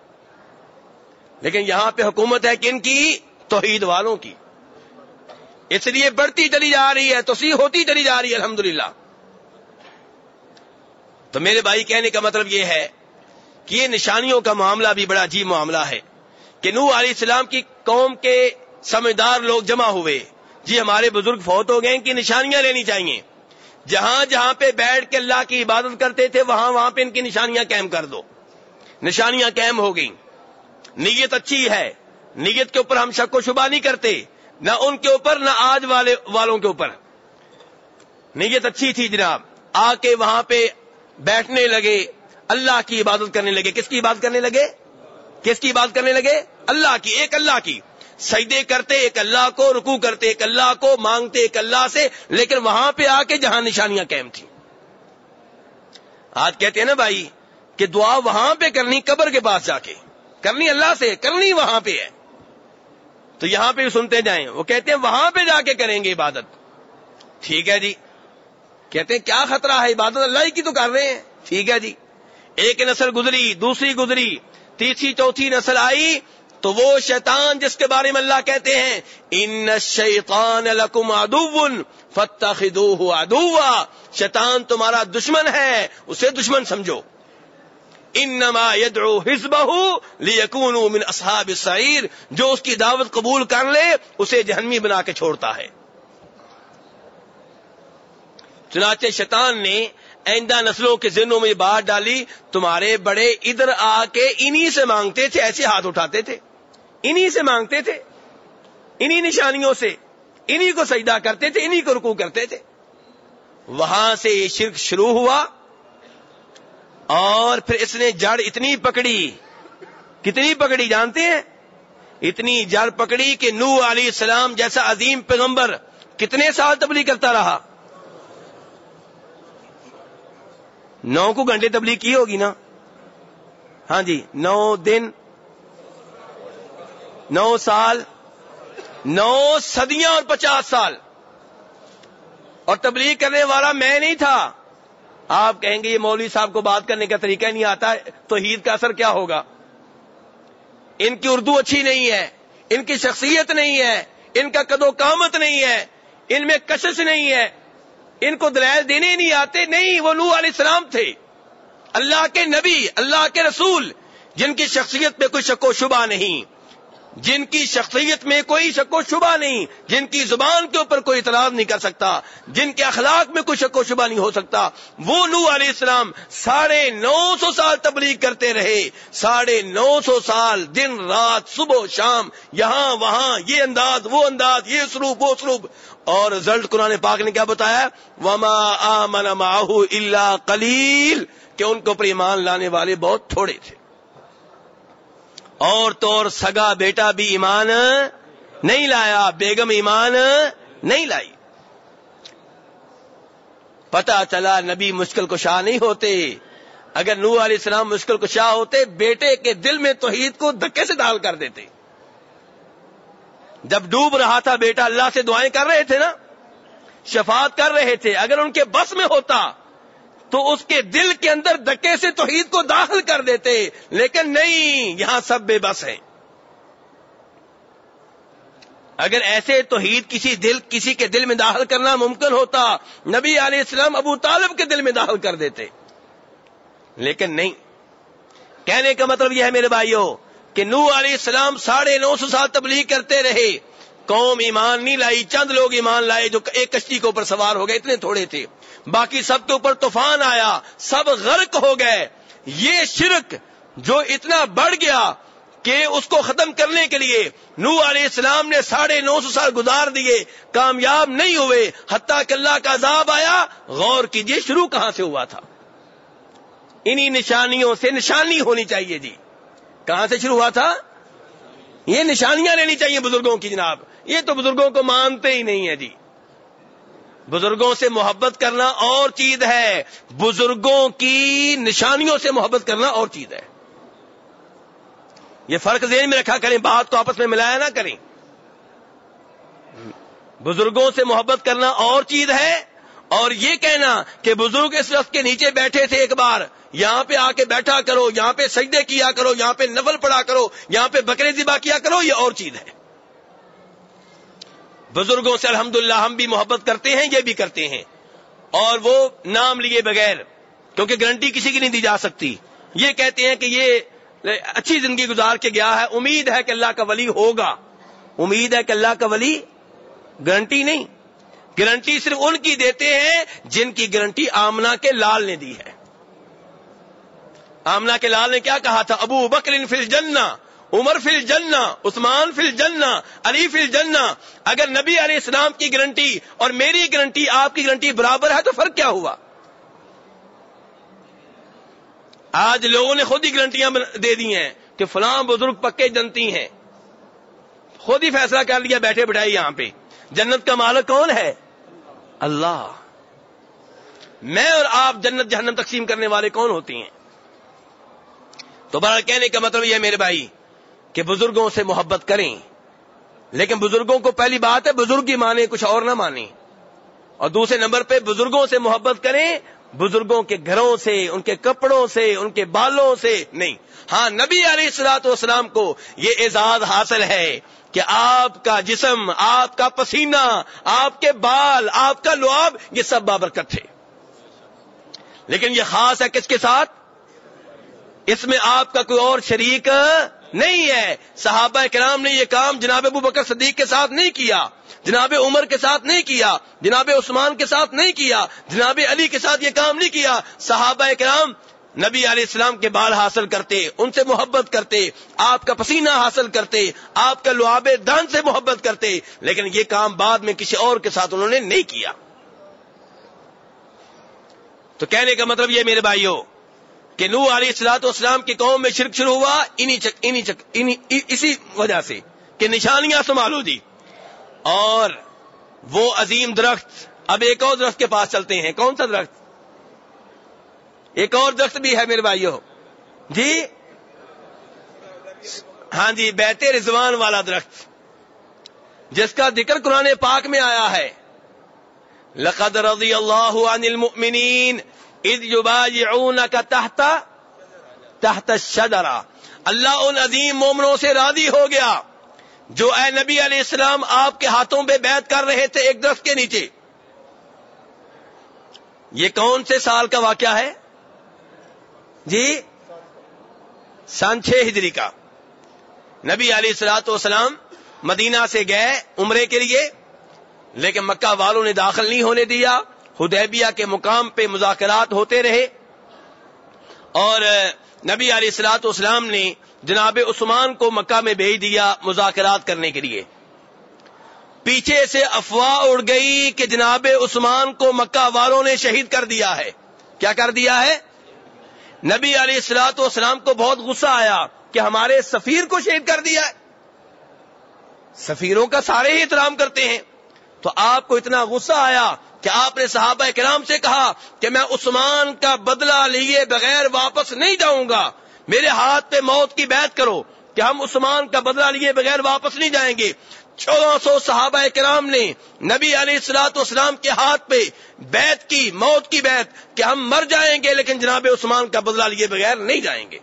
لیکن یہاں پہ حکومت ہے کن کی؟ توحید والوں کی۔ اس لیے بڑھتی چلی جا رہی ہے، توسیع ہوتی چلی جا رہی ہے، الحمدللہ۔ تو میرے بھائی کہنے کا مطلب یہ ہے کہ یہ نشانیوں کا معاملہ بھی بڑا عجیب معاملہ ہے۔ کہ نو علیہ السلام کی قوم کے سمجھدار لوگ جمع ہوئے۔ جی ہمارے بزرگ فوت ہو گئے، ان کی نشانیاں لینی چاہیے۔ جہاں جہاں پہ بیٹھ کے اللہ کی عبادت کرتے تھے، وہاں وہاں پہ ان کی نشانیاں قائم کر دو۔ نشانیاں قائم ہو گئیں۔ نیت اچھی ہے۔ نیت کے اوپر ہم شک و شبہ نہیں کرتے، نہ ان کے اوپر، نہ آج والے والوں کے اوپر۔ نیت اچھی تھی جناب۔ آ کے وہاں پہ بیٹھنے لگے، اللہ کی عبادت کرنے لگے۔ کس کی عبادت کرنے لگے؟ کس کی بات کرنے لگے؟ اللہ کی، ایک اللہ کی۔ سجدے کرتے ایک اللہ کو رکو کرتے ایک اللہ کو، مانگتے ایک اللہ سے، لیکن وہاں پہ آ کے جہاں نشانیاں قائم تھیں۔ آج کہتے ہیں نا بھائی کہ دعا وہاں پہ کرنی، قبر کے پاس جا کے۔ کرنی اللہ سے، کرنی وہاں پہ ہے۔ تو یہاں پہ سنتے جائیں۔ وہ کہتے ہیں وہاں پہ جا کے کریں گے عبادت۔ ٹھیک ہے جی۔ کہتے ہیں کیا خطرہ ہے عبادت؟ اللہ ہی کی تو کر رہے ہیں۔ ٹھیک ہے جی۔ ایک نسل گزری، دوسری گزری۔ تیسری چوتھی نسل آئی تو وہ شیطان جس کے بارے میں اللہ کہتے ہیں ان شیطان لکم ادو فتح ادوا شیطان تمہارا دشمن ہے، اسے دشمن سمجھو۔ انما يدعو حزبه ليكونوا من اصحاب السعير، جو اس کی دعوت قبول کر لے، اسے جہنمی بنا کے چھوڑتا ہے۔ چنانچہ شیطان نے آئندہ نسلوں کے ذہنوں میں بات ڈالی، تمہارے بڑے ادھر آ کے انہی سے مانگتے تھے، ایسے ہاتھ اٹھاتے تھے۔ انہی سے مانگتے تھے۔ انہی نشانیوں سے۔ انہی کو سجدہ کرتے تھے، انہی کو رکو کرتے تھے۔ وہاں سے یہ شرک شروع ہوا۔ اور پھر اس نے جڑ اتنی پکڑی۔ کتنی پکڑی جانتے ہیں؟ اتنی جڑ پکڑی کہ نو علیہ السلام جیسا عظیم پیغمبر کتنے سال تبلیغ کرتا رہا۔ نو کو گھنٹے تبلیغ کی ہوگی نا؟ ہاں جی نو دن، نو سال، نو صدیاں اور پچاس سال۔ اور تبلیغ کرنے والا میں نہیں تھا۔ آپ کہیں گے یہ مولوی صاحب کو بات کرنے کا طریقہ نہیں آتا تو عید کا اثر کیا ہوگا؟ ان کی اردو اچھی نہیں ہے، ان کی شخصیت نہیں ہے، ان کا قد و کامت نہیں ہے، ان میں کشش نہیں ہے۔ ان کو دلائل دینے نہیں آتے، نہیں، وہ نو علیہ السلام تھے۔ اللہ کے نبی، اللہ کے رسول، جن کی شخصیت پہ کوئی شک و شبہ نہیں۔ جن کی شخصیت میں کوئی شک و شبہ نہیں، جن کی زبان کے اوپر کوئی اعتراض نہیں کر سکتا، جن کے اخلاق میں کوئی شک و شبہ نہیں ہو سکتا۔ وہ نو علیہ السلام ساڑھے نو سو سال تبلیغ کرتے رہے، ساڑھے نو سو سال دن، رات، صبح، شام، یہاں، وہاں، یہ انداز، وہ انداز، یہ سروپ وہ سروپ اور رزلٹ قرآن پاک نے کیا بتایا؟ وما آمن معه الا قلیل کہ ان کے اوپر ایمان لانے والے بہت تھوڑے تھے۔ اور تو اور سگا بیٹا بھی ایمان نہیں لایا، بیگم ایمان نہیں لائی۔ پتا چلا نبی مشکل کو شاہ نہیں ہوتے۔ اگر نور علیہ السلام مشکل کو شاہ ہوتے، بیٹے کے دل میں توحید کو دھکے سے ڈال کر دیتے۔ جب ڈوب رہا تھا بیٹا، اللہ سے دعائیں کر رہے تھے نا، شفاعت کر رہے تھے، اگر ان کے بس میں ہوتا تو اس کے دل کے اندر دکے سے توحید کو داخل کر دیتے، لیکن نہیں، یہاں سب بے بس ہیں۔ اگر ایسے توحید کسی دل، کسی کے دل میں داخل کرنا ممکن ہوتا، نبی علیہ السلام ابو طالب کے دل میں داخل کر دیتے۔ لیکن نہیں۔ کہنے کا مطلب یہ ہے میرے بھائیوں کہ نو علیہ السلام ساڑھے نو سو سال تبلیغ کرتے رہے۔ قوم ایمان نہیں لائی، چند لوگ ایمان لائے جو ایک کشتی کے اوپر سوار ہو گئے، اتنے تھوڑے تھے۔ باقی سب کے اوپر طوفان آیا، سب غرق ہو گئے۔ یہ شرک جو اتنا بڑھ گیا کہ اس کو ختم کرنے کے لیے نو علیہ السلام نے ساڑھے نو سو سال گزار دیے، کامیاب نہیں ہوئے۔ حتیٰ کہ اللہ کا عذاب آیا، غور کیجیے، شروع کہاں سے ہوا تھا؟ انہی نشانیوں سے نشانی ہونی چاہیے جی۔ کہاں سے شروع ہوا تھا؟ یہ نشانیاں لینی چاہیے بزرگوں کی جناب۔ یہ تو بزرگوں کو مانتے ہی نہیں ہے جی۔ بزرگوں سے محبت کرنا اور چیز ہے۔ بزرگوں کی نشانیوں سے محبت کرنا اور چیز ہے۔ یہ فرق ذہن میں رکھا کریں، بات کو آپس میں ملایا نہ کریں۔ بزرگوں سے محبت کرنا اور چیز ہے۔ اور یہ کہنا کہ بزرگ اس وقت کے نیچے بیٹھے تھے ایک بار، یہاں پہ آ کے بیٹھا کرو، یہاں پہ سجدے کیا کرو، یہاں پہ نفل پڑا کرو، یہاں پہ بکرے ذبح کیا کرو، یہ اور چیز ہے۔ بزرگوں سے الحمدللہ ہم بھی محبت کرتے ہیں، یہ بھی کرتے ہیں۔ اور وہ نام لیے بغیر، کیونکہ گارنٹی کسی کی نہیں دی جا سکتی۔ یہ کہتے ہیں کہ یہ اچھی زندگی گزار کے گیا ہے، امید ہے کہ اللہ کا ولی ہوگا۔ امید ہے کہ اللہ کا ولی گارنٹی نہیں۔ گارنٹی صرف ان کی دیتے ہیں جن کی گارنٹی آمنا کے لال نے دی ہے۔ آمنا کے لال نے کیا کہا تھا؟ ابو بکر فل جنا عمر فل جنا عثمان فل جنا علی فل جنا اگر نبی علیہ السلام کی گارنٹی اور میری گارنٹی آپ کی گارنٹی برابر ہے تو فرق کیا ہوا؟ آج لوگوں نے خود ہی گارنٹیاں دے دی ہیں کہ فلاں بزرگ پکے جنتی ہیں۔ خود ہی فیصلہ کر لیا بیٹھے بٹھائے یہاں پہ۔ جنت کا مالک کون ہے؟ اللہ میں اور آپ جنت جہنم تقسیم کرنے والے کون ہوتی ہیں؟ تو بڑا کہنے کا مطلب یہ میرے بھائی کہ بزرگوں سے محبت کریں، لیکن بزرگوں کو پہلی بات ہے بزرگ ہی مانے، کچھ اور نہ مانے۔ اور دوسرے نمبر پہ بزرگوں سے محبت کریں، بزرگوں کے گھروں سے، ان کے کپڑوں سے، ان کے بالوں سے نہیں۔ ہاں نبی علیہ السلاط والسلام کو یہ اعزاز حاصل ہے کہ آپ کا جسم، آپ کا پسینہ، آپ کے بال، آپ کا لعاب، یہ سب بابرکت تھے۔ لیکن یہ خاص ہے کس کے ساتھ؟ اس میں آپ کا کوئی اور شریک نہیں ہے۔ صحابہ کرام نے یہ کام جناب ابو بکر صدیق کے ساتھ نہیں کیا، جناب عمر کے ساتھ نہیں کیا، جناب عثمان کے ساتھ نہیں کیا، جناب علی کے ساتھ یہ کام نہیں کیا۔ صحابہ کرام نبی علیہ السلام کے بال حاصل کرتے، ان سے محبت کرتے، آپ کا پسینہ حاصل کرتے، آپ کا لعاب دان سے محبت کرتے، لیکن یہ کام بعد میں کسی اور کے ساتھ انہوں نے نہیں کیا۔ تو کہنے کا مطلب یہ میرے بھائیوں کہ نو علیہ السلاط اسلام کی قوم میں شرک شروع ہوا، انہی چک انہی چک، انہی، اسی وجہ سے کہ نشانیاں سنبھالو جی اور وہ عظیم درخت، اب ایک اور درخت کے پاس چلتے ہیں، کون سا درخت؟ ایک اور درخت بھی ہے میرے بھائیو۔ جی؟ ہاں جی بیتے رضوان والا درخت۔ جس کا ذکر قرآن پاک میں آیا ہے۔ لقد رضی اللہ عن المؤمنین کا تحت تحت شدرا اللہ ان عظیم مومنوں سے راضی ہو گیا جو اے نبی علیہ السلام آپ کے ہاتھوں پہ بیت کر رہے تھے ایک درخت کے نیچے۔ یہ کون سے سال کا واقعہ ہے؟ جی سن چھ ہجری کا۔ نبی علیہ السلاۃ والسلام مدینہ سے گئے عمرے کے لیے، لیکن مکہ والوں نے داخل نہیں ہونے دیا۔ حدیبیہ کے مقام پہ مذاکرات ہوتے رہے۔ اور نبی علیہ السلاط اسلام نے جناب عثمان کو مکہ میں بھیج دیا مذاکرات کرنے کے لیے۔ پیچھے سے افواہ اڑ گئی کہ جناب عثمان کو مکہ والوں نے شہید کر دیا ہے۔ کیا کر دیا ہے؟ نبی علیہ السلاط اسلام کو بہت غصہ آیا کہ ہمارے سفیر کو شہید کر دیا ہے۔ سفیروں کا سارے ہی احترام کرتے ہیں۔ تو آپ کو اتنا غصہ آیا کہ آپ نے صحابہ کرام سے کہا کہ میں عثمان کا بدلہ لیے بغیر واپس نہیں جاؤں گا۔ میرے ہاتھ پہ موت کی بیعت کرو کہ ہم عثمان کا بدلہ لیے بغیر واپس نہیں جائیں گے۔ چودہ سو صحابہ کرام نے نبی علیہ السلاط اسلام کے ہاتھ پہ بیت کی، موت کی بیت کہ ہم مر جائیں گے لیکن جناب عثمان کا بدلہ لیے بغیر نہیں جائیں گے۔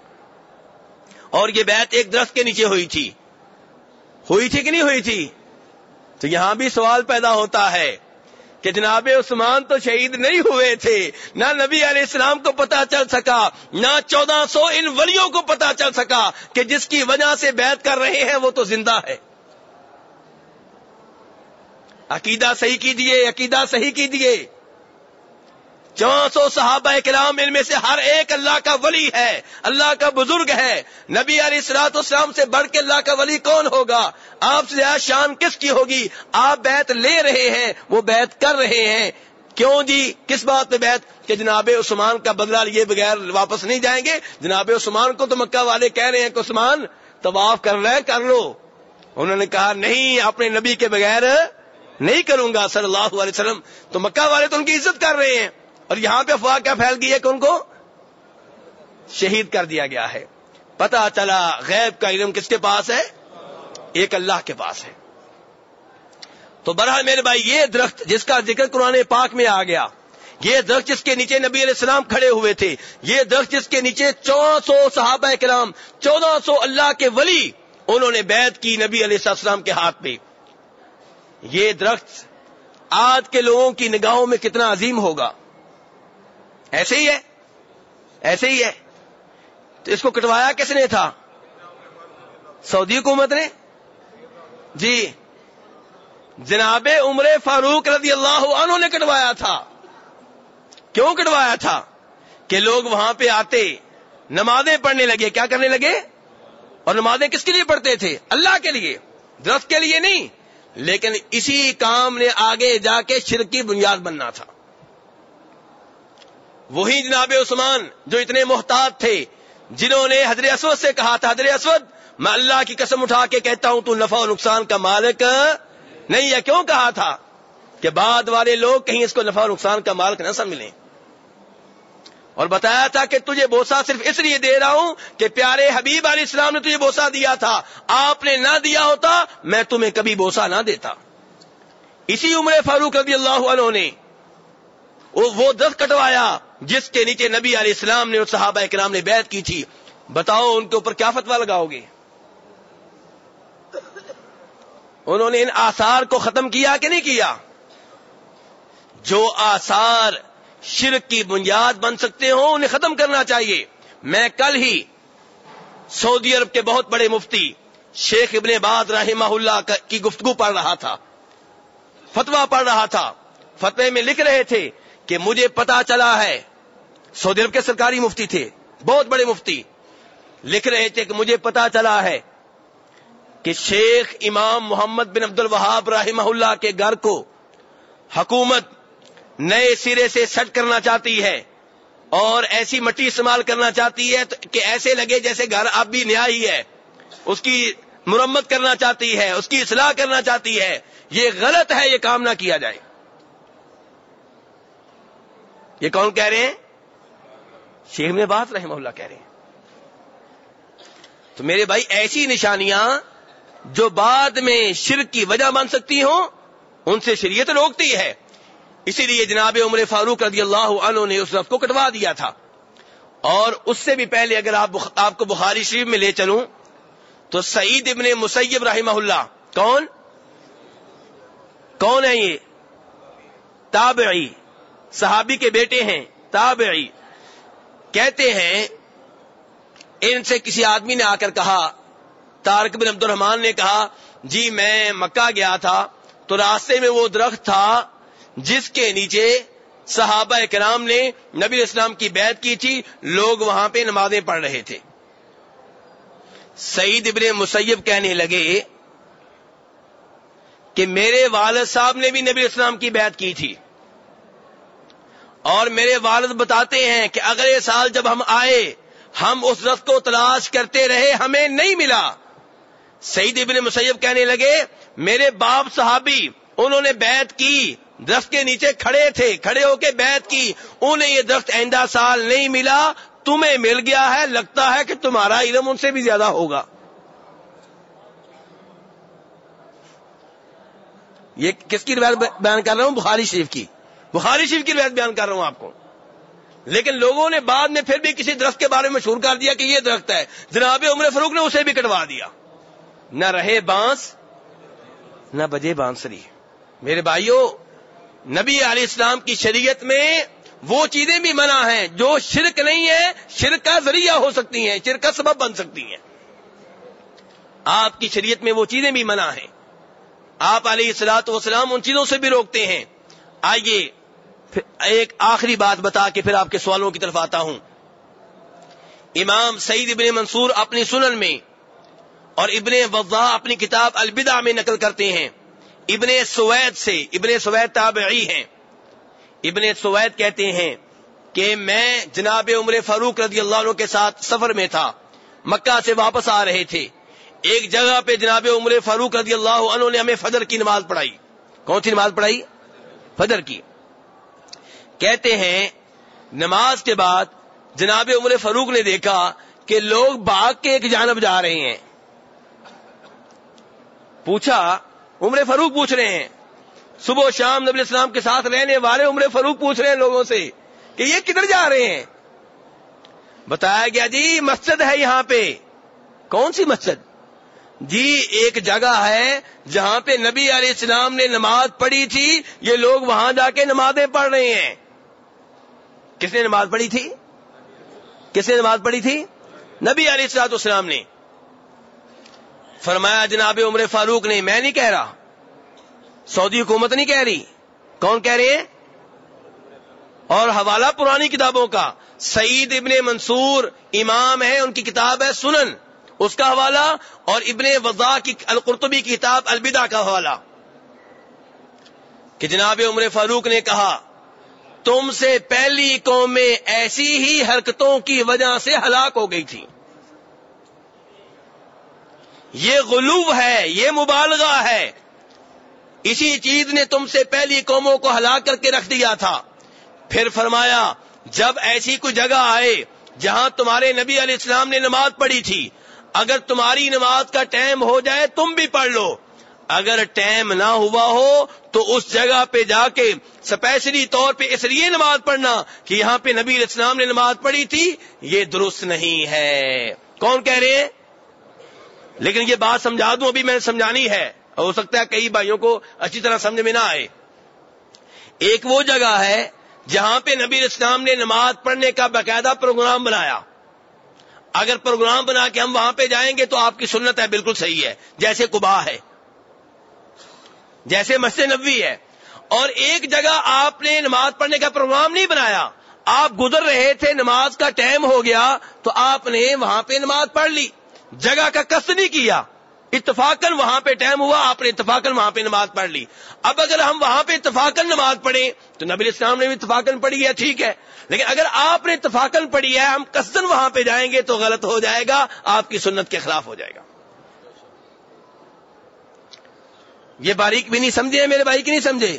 اور یہ بیت ایک درخت کے نیچے ہوئی تھی۔ ہوئی تھی کہ نہیں ہوئی تھی؟ تو یہاں بھی سوال پیدا ہوتا ہے کہ جناب عثمان تو شہید نہیں ہوئے تھے، نہ نبی علیہ السلام کو پتا چل سکا، نہ چودہ سو ان ولیوں کو پتا چل سکا کہ جس کی وجہ سے بیت کر رہے ہیں وہ تو زندہ ہے۔ عقیدہ صحیح کیجیے عقیدہ صحیح کیجیے چودہ سو صحابہ کلام ان میں سے ہر ایک اللہ کا ولی ہے، اللہ کا بزرگ ہے۔ نبی علی سلاط اسلام سے بڑھ کے اللہ کا ولی کون ہوگا؟ آپ سے شان کس کی ہوگی؟ آپ بیت لے رہے ہیں، وہ بیت کر رہے ہیں۔ کیوں جی؟ کس بات پہ بیت کہ جناب عثمان کا بدلہ لیے بغیر واپس نہیں جائیں گے؟ جناب عثمان کو تو مکہ والے کہہ رہے ہیں کہ عثمان، طواف کر رہے کر لو۔ انہوں نے کہا، نہیں، اپنے نبی کے بغیر نہیں کروں گا، صلی اللہ علیہ وسلم۔ تو مکہ والے تو ان کی عزت کر رہے ہیں۔ اور یہاں پہ افواہ کیا پھیل گئی ہے کہ ان کو شہید کر دیا گیا ہے۔ پتا چلا غیب کا علم کس کے پاس ہے؟ ایک اللہ کے پاس ہے۔ تو بہرحال میرے بھائی، یہ درخت جس کا ذکر قرآن پاک میں آ گیا، یہ درخت جس کے نیچے نبی علیہ السلام کھڑے ہوئے تھے، یہ درخت جس کے نیچے چودہ سو صحابہ کرام، چودہ سو اللہ کے ولی انہوں نے بیعت کی نبی علیہ السلام کے ہاتھ پہ یہ درخت آج کے لوگوں کی نگاہوں میں کتنا عظیم ہوگا؟ ایسے ہی ہے؟ ایسے ہی ہے۔ تو اس کو کٹوایا کس نے تھا؟ سعودی حکومت نے؟ جی۔ جناب عمر فاروق رضی اللہ عنہ نے کٹوایا تھا۔ کیوں کٹوایا تھا؟ کہ لوگ وہاں پہ آتے، نمازیں پڑھنے لگے۔ کیا کرنے لگے؟ اور نمازیں کس کے لیے پڑھتے تھے؟ اللہ کے لیے۔ درخت کے لیے نہیں۔ لیکن اسی کام نے آگے جا کے شرک کی بنیاد بننا تھا۔ وہی جناب عثمان جو اتنے محتاط تھے، جنہوں نے حضرت اسود سے کہا تھا، حضرت اسود، میں اللہ کی قسم اٹھا کے کہتا ہوں، تو نفع و نقصان کا مالک نہیں ہے۔ کیوں کہا تھا؟ کہ بعد والے لوگ کہیں اس کو نفع و نقصان کا مالک نہ سمجھ اور بتایا تھا کہ تجھے بوسا صرف اس لیے دے رہا ہوں کہ پیارے حبیب علیہ السلام نے تجھے بوسا دیا تھا۔ آپ نے نہ دیا ہوتا، میں تمہیں کبھی بوسا نہ دیتا۔ اسی عمر فاروق رضی اللہ عنہ نے وہ دس کٹوایا جس کے نیچے نبی علیہ السلام نے اور صحابہ کرام نے بیعت کی تھی۔ بتاؤ ان کے اوپر کیا فتوا لگاؤ گے؟ انہوں نے ان آثار کو ختم کیا کہ نہیں کیا؟ جو آثار شرک کی بنیاد بن سکتے ہوں، انہیں ختم کرنا چاہیے۔ میں کل ہی سعودی عرب کے بہت بڑے مفتی شیخ ابن باد رحمہ اللہ کی گفتگو پڑھ رہا تھا۔ فتوا پڑھ رہا تھا۔ فتوے میں لکھ رہے تھے کہ مجھے پتا چلا ہے، سعودی عرب کے سرکاری مفتی تھے، بہت بڑے مفتی۔ لکھ رہے تھے کہ مجھے پتا چلا ہے کہ شیخ امام محمد بن عبد الوہاب رحمہ اللہ کے گھر کو حکومت نئے سرے سے سٹ کرنا چاہتی ہے اور ایسی مٹی استعمال کرنا چاہتی ہے کہ ایسے لگے جیسے گھر اب بھی نیا ہی ہے۔ اس کی مرمت کرنا چاہتی ہے، اس کی اصلاح کرنا چاہتی ہے۔ یہ غلط ہے، یہ کام نہ کیا جائے۔ یہ کون کہہ رہے ہیں؟ شیخ میں بات رحمہ اللہ کہہ رہے ہیں۔ تو میرے بھائی، ایسی نشانیاں جو بعد میں شرک کی وجہ بن سکتی ہوں، ان سے شریعت روکتی ہے۔ اسی لیے جناب عمر فاروق رضی اللہ عنہ نے اس رفت کو کٹوا دیا تھا۔ اور اس سے بھی پہلے اگر آپ آپ کو بخاری شریف میں لے چلوں، تو سعید ابن مسیب رحمہ اللہ، کون؟ کون ہے یہ؟ تابعی، صحابی کے بیٹے ہیں، تابعی۔ کہتے ہیں، ان سے کسی آدمی نے آ کر کہا تارک بن عبد الرحمان نے کہا جی میں مکہ گیا تھا، تو راستے میں وہ درخت تھا جس کے نیچے صحابہ کرام نے نبی اسلام کی بیعت کی تھی، لوگ وہاں پہ نمازیں پڑھ رہے تھے۔ سعید ابن مسیب کہنے لگے کہ میرے والد صاحب نے بھی نبی اسلام کی بیعت کی تھی۔ اور میرے والد بتاتے ہیں کہ اگلے سال جب ہم آئے، ہم اس رخ کو تلاش کرتے رہے، ہمیں نہیں ملا۔ سعید ابن مسیب کہنے لگے، میرے باپ صحابی، انہوں نے بیعت کی درخت کے نیچے کھڑے تھے، کھڑے ہو کے بیعت کی۔ انہیں یہ درخت آئندہ سال نہیں ملا، تمہیں مل گیا ہے، لگتا ہے کہ تمہارا علم ان سے بھی زیادہ ہوگا۔ یہ کس کی روایت بیان کر رہا ہوں؟ بخاری شریف کی۔ بخاری شریف کی روایت بیان کر رہا ہوں آپ کو۔ لیکن لوگوں نے بعد میں پھر بھی کسی درخت کے بارے میں مشہور کر دیا کہ یہ درخت ہے۔ جناب عمر فروخ نے اسے بھی کٹوا دیا۔ نہ رہے بانس، نہ بجے بانسری۔ میرے بھائیوں نبی علیہ السلام کی شریعت میں وہ چیزیں بھی منع ہیں جو شرک نہیں ہے، شرک کا ذریعہ ہو سکتی ہیں، شرک کا سبب بن سکتی ہیں۔ آپ کی شریعت میں وہ چیزیں بھی منع ہیں۔ آپ علیہ السلاط وسلام ان چیزوں سے بھی روکتے ہیں۔ آئیے ایک آخری بات بتا کے پھر آپ کے سوالوں کی طرف آتا ہوں۔ امام سعید ابن منصور اپنی سنن میں اور ابن وضاح اپنی کتاب البدا میں نقل کرتے ہیں۔ ابن سوید سے، ابن سوید تابعی ہیں۔ ابن سوید کہتے ہیں کہ میں جناب عمر فاروق رضی اللہ عنہ کے ساتھ سفر میں تھا، مکہ سے واپس آ رہے تھے۔ ایک جگہ پہ جناب عمر فاروق رضی اللہ عنہ نے ہمیں فجر کی نماز پڑھائی۔ کون سی نماز پڑھائی؟ فجر کی۔ کہتے ہیں، نماز کے بعد جناب عمر فاروق نے دیکھا کہ لوگ باغ کے ایک جانب جا رہے ہیں۔ پوچھا عمر فاروق پوچھ رہے ہیں۔ صبح و شام نبی اسلام کے ساتھ رہنے والے عمر فاروق پوچھ رہے ہیں لوگوں سے کہ یہ کدھر جا رہے ہیں؟ بتایا گیا جی مسجد ہے یہاں پہ۔ کون سی مسجد؟ جی ایک جگہ ہے جہاں پہ نبی علیہ السلام نے نماز پڑھی تھی۔ یہ لوگ وہاں جا کے نمازیں پڑھ رہے ہیں۔ کس نے نماز پڑھی تھی؟ کس نے نماز پڑھی تھی؟ نبی علیہ السلاط اسلام نے۔ فرمایا جناب عمر فاروق نے میں نہیں کہہ رہا۔ سعودی حکومت نہیں کہہ رہی۔ کون کہہ رہے ہیں؟ اور حوالہ پرانی کتابوں کا، سعید ابن منصور امام ہے ان کی کتاب ہے سنن۔ اس کا حوالہ اور ابن وضاح کی القرطبی کی کتاب البدا کا حوالہ۔ کہ جناب عمر فاروق نے کہا، تم سے پہلی قومیں ایسی ہی حرکتوں کی وجہ سے ہلاک ہو گئی تھی یہ غلوب ہے، یہ مبالغہ ہے۔ اسی چیز نے تم سے پہلی قوموں کو ہلاک کر کے رکھ دیا تھا۔ پھر فرمایا، جب ایسی کوئی جگہ آئے جہاں تمہارے نبی علیہ السلام نے نماز پڑھی تھی، اگر تمہاری نماز کا ٹائم ہو جائے تم بھی پڑھ لو۔ اگر ٹائم نہ ہوا ہو تو اس جگہ پہ جا کے اسپیشلی طور پہ اس لیے نماز پڑھنا کہ یہاں پہ نبی علیہ السلام نے نماز پڑھی تھی، یہ درست نہیں ہے۔ کون کہہ رہے ہیں؟ لیکن یہ بات سمجھا دوں، ابھی میں سمجھانی ہے۔ ہو سکتا ہے کئی بھائیوں کو اچھی طرح سمجھ میں نہ آئے۔ ایک وہ جگہ ہے جہاں پہ نبی اسلام نے نماز پڑھنے کا باقاعدہ پروگرام بنایا۔ اگر پروگرام بنا کے ہم وہاں پہ جائیں گے تو آپ کی سنت ہے، بالکل صحیح ہے۔ جیسے کبا ہے، جیسے مسجد نبوی ہے۔ اور ایک جگہ آپ نے نماز پڑھنے کا پروگرام نہیں بنایا۔ آپ گزر رہے تھے، نماز کا ٹائم ہو گیا تو آپ نے وہاں پہ نماز پڑھ لی۔ جگہ کا کس نہیں کیا۔ اتفاقن وہاں پہ ٹائم ہوا، آپ نے اتفاقن وہاں پہ نماز پڑھ لی۔ اب اگر ہم وہاں پہ اتفاقن نماز پڑھیں، تو نبی اسلام نے بھی اتفاقن پڑھی ہے، ٹھیک ہے۔ لیکن اگر آپ نے اتفاقن پڑھی ہے، ہم کسن وہاں پہ جائیں گے تو غلط ہو جائے گا، آپ کی سنت کے خلاف ہو جائے گا۔ یہ باریک بھی نہیں سمجھے، میرے بھائی کی نہیں سمجھے۔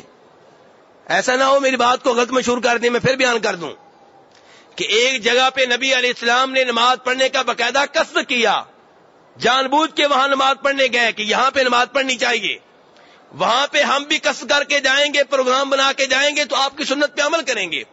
ایسا نہ ہو میری بات کو غلط مشہور کر دیں، میں پھر بیان کر دوں کہ ایک جگہ پہ نبی علیہ السلام نے نماز پڑھنے کا باقاعدہ قصد کیا۔ جان بوجھ کے وہاں نماز پڑھنے گئے کہ یہاں پہ نماز پڑھنی چاہیے۔ وہاں پہ ہم بھی کس کر کے جائیں گے، پروگرام بنا کے جائیں گے تو آپ کی سنت پہ عمل کریں گے۔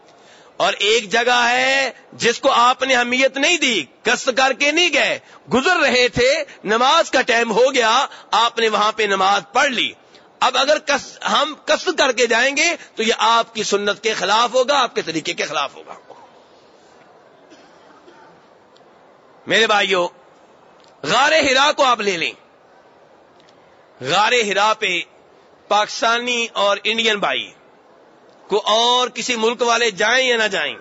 اور ایک جگہ ہے جس کو آپ نے اہمیت نہیں دی کس کر کے نہیں گئے، گزر رہے تھے، نماز کا ٹائم ہو گیا، آپ نے وہاں پہ نماز پڑھ لی۔ اب اگر کس، ہم کس کر کے جائیں گے تو یہ آپ کی سنت کے خلاف ہوگا، آپ کے طریقے کے خلاف ہوگا۔ میرے بھائیوں غار ہرا کو آپ لے لیں۔ غار ہرا پہ پاکستانی اور انڈین بھائی، کو اور کسی ملک والے جائیں یا نہ جائیں۔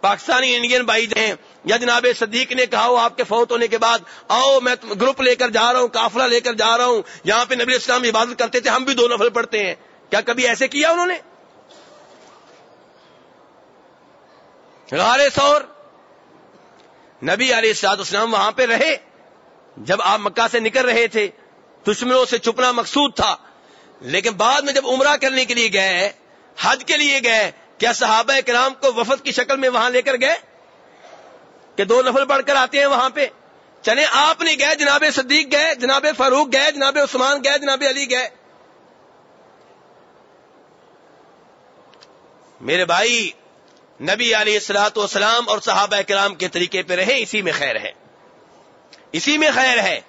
پاکستانی انڈین بھائی جائیں یا جناب صدیق نے کہا ہو آپ کے فوت ہونے کے بعد، آؤ میں گروپ لے کر جا رہا ہوں کافلا لے کر جا رہا ہوں۔ یہاں پہ نبی اسلام عبادت کرتے تھے، ہم بھی دو نفل پڑھتے ہیں۔ کیا کبھی ایسے کیا انہوں نے؟ غار سور نبی علیہ السلاط اسلام وہاں پہ رہے۔ جب آپ مکہ سے نکل رہے تھے، دشمنوں سے چھپنا مقصود تھا۔ لیکن بعد میں جب عمرہ کرنے کے لیے گئے، حج کے لیے گئے، کیا صحابہ کرام کو وفد کی شکل میں وہاں لے کر گئے؟ کہ دو نفل پڑھ کر آتے ہیں وہاں پہ۔ چلے آپ نہیں گئے، جناب صدیق گئے، جناب فاروق گئے، جناب عثمان گئے، جناب علی گئے۔ میرے بھائی نبی علیہ السلاط والسلام اور صحابہ کرام کے طریقے پہ رہے اسی میں خیر ہے۔ اسی میں خیر ہے۔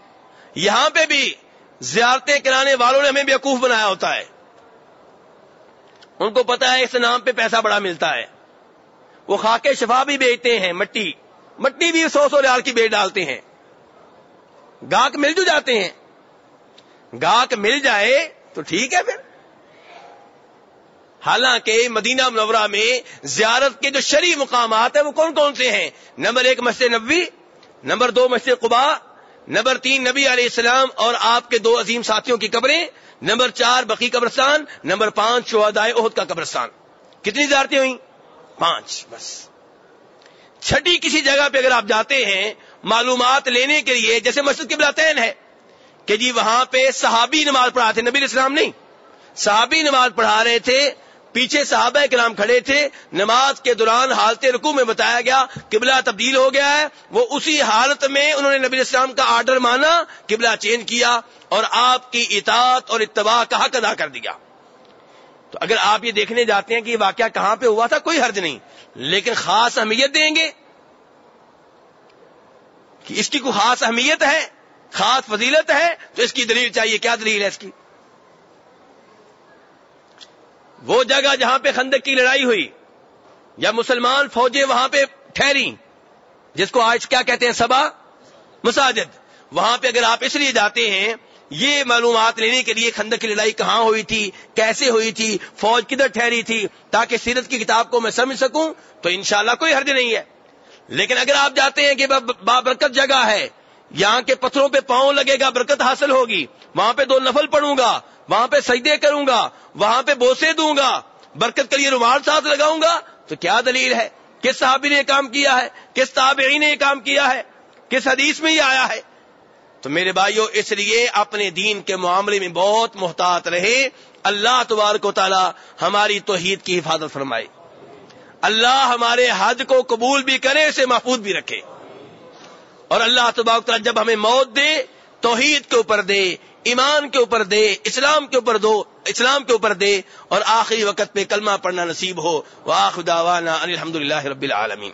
یہاں پہ بھی زیارتیں کرانے والوں نے ہمیں بیوقوف بنایا ہوتا ہے۔ ان کو پتا ہے اس نام پہ پیسہ بڑا ملتا ہے۔ وہ خاکے شفا بھی بیچتے ہیں، مٹی مٹی بھی سو سو ریال کی بیچ ڈالتے ہیں۔ گاہک مل جو جاتے ہیں۔ گاہک مل جائے تو ٹھیک ہے پھر۔ حالانکہ مدینہ منورہ میں زیارت کے جو شرعی مقامات ہیں وہ کون کون سے ہیں؟ نمبر ایک مسجد نبوی، نمبر دو مسجد قبا نمبر تین نبی علیہ السلام اور آپ کے دو عظیم ساتھیوں کی قبریں، نمبر چار بقی قبرستان، نمبر پانچ شہدائے عہد کا قبرستان۔ کتنی زیارتیں ہوئی پانچ، بس۔ چھٹی کسی جگہ پہ اگر آپ جاتے ہیں معلومات لینے کے لیے، جیسے مسجد کے بلاتین ہے، کہ جی وہاں پہ صحابی نماز پڑھا تھے، نبی اسلام نہیں۔ صحابی نماز پڑھا رہے تھے پیچھے صحابہ کرام کھڑے تھے، نماز کے دوران حالت رکو میں بتایا گیا، قبلہ تبدیل ہو گیا ہے، وہ اسی حالت میں انہوں نے نبی اسلام کا آرڈر مانا، قبلہ چینج کیا اور آپ کی اطاعت اور اتباع کا حق ادا کر دیا۔ تو اگر آپ یہ دیکھنے جاتے ہیں کہ یہ واقعہ کہاں پہ ہوا تھا، کوئی حرج نہیں، لیکن خاص اہمیت دیں گے کہ اس کی کوئی خاص اہمیت ہے، خاص فضیلت ہے، تو اس کی دلیل چاہیے، کیا دلیل ہے اس کی؟ وہ جگہ جہاں پہ خندق کی لڑائی ہوئی، یا مسلمان فوجیں وہاں پہ ٹھہری جس کو آج کیا کہتے ہیں، سبا مساجد۔ وہاں پہ اگر آپ اس لیے جاتے ہیں، یہ معلومات لینے کے لیے خندق کی لڑائی کہاں ہوئی تھی، کیسے ہوئی تھی، فوج کدھر ٹھہری تھی، تاکہ سیرت کی کتاب کو میں سمجھ سکوں، تو انشاءاللہ کوئی حرج نہیں ہے۔ لیکن اگر آپ جاتے ہیں کہ بابرکت جگہ ہے، یہاں کے پتھروں پہ پاؤں لگے گا، برکت حاصل ہوگی، وہاں پہ دو نفل پڑوں گا وہاں پہ سجدے کروں گا، وہاں پہ بوسے دوں گا، برکت کے لیے رومال ساتھ لگاؤں گا۔ تو کیا دلیل ہے؟ کس صحابی نے یہ کام کیا ہے؟ کس تابعی نے یہ کام کیا ہے؟ کس حدیث میں یہ آیا ہے؟ تو میرے بھائیوں اس لیے اپنے دین کے معاملے میں بہت محتاط رہے۔ اللہ تبارک و تعالی ہماری توحید کی حفاظت فرمائے۔ اللہ ہمارے حج کو قبول بھی کرے، اسے محفوظ بھی رکھے۔ اور اللہ تبارک تعالی جب ہمیں موت دے توحید کے اوپر دے، ایمان کے اوپر دے، اسلام کے اوپر دو، اسلام کے اوپر دے، اور آخری وقت پہ کلمہ پڑھنا نصیب ہو۔ وہ آخر الحمد رب العالمین۔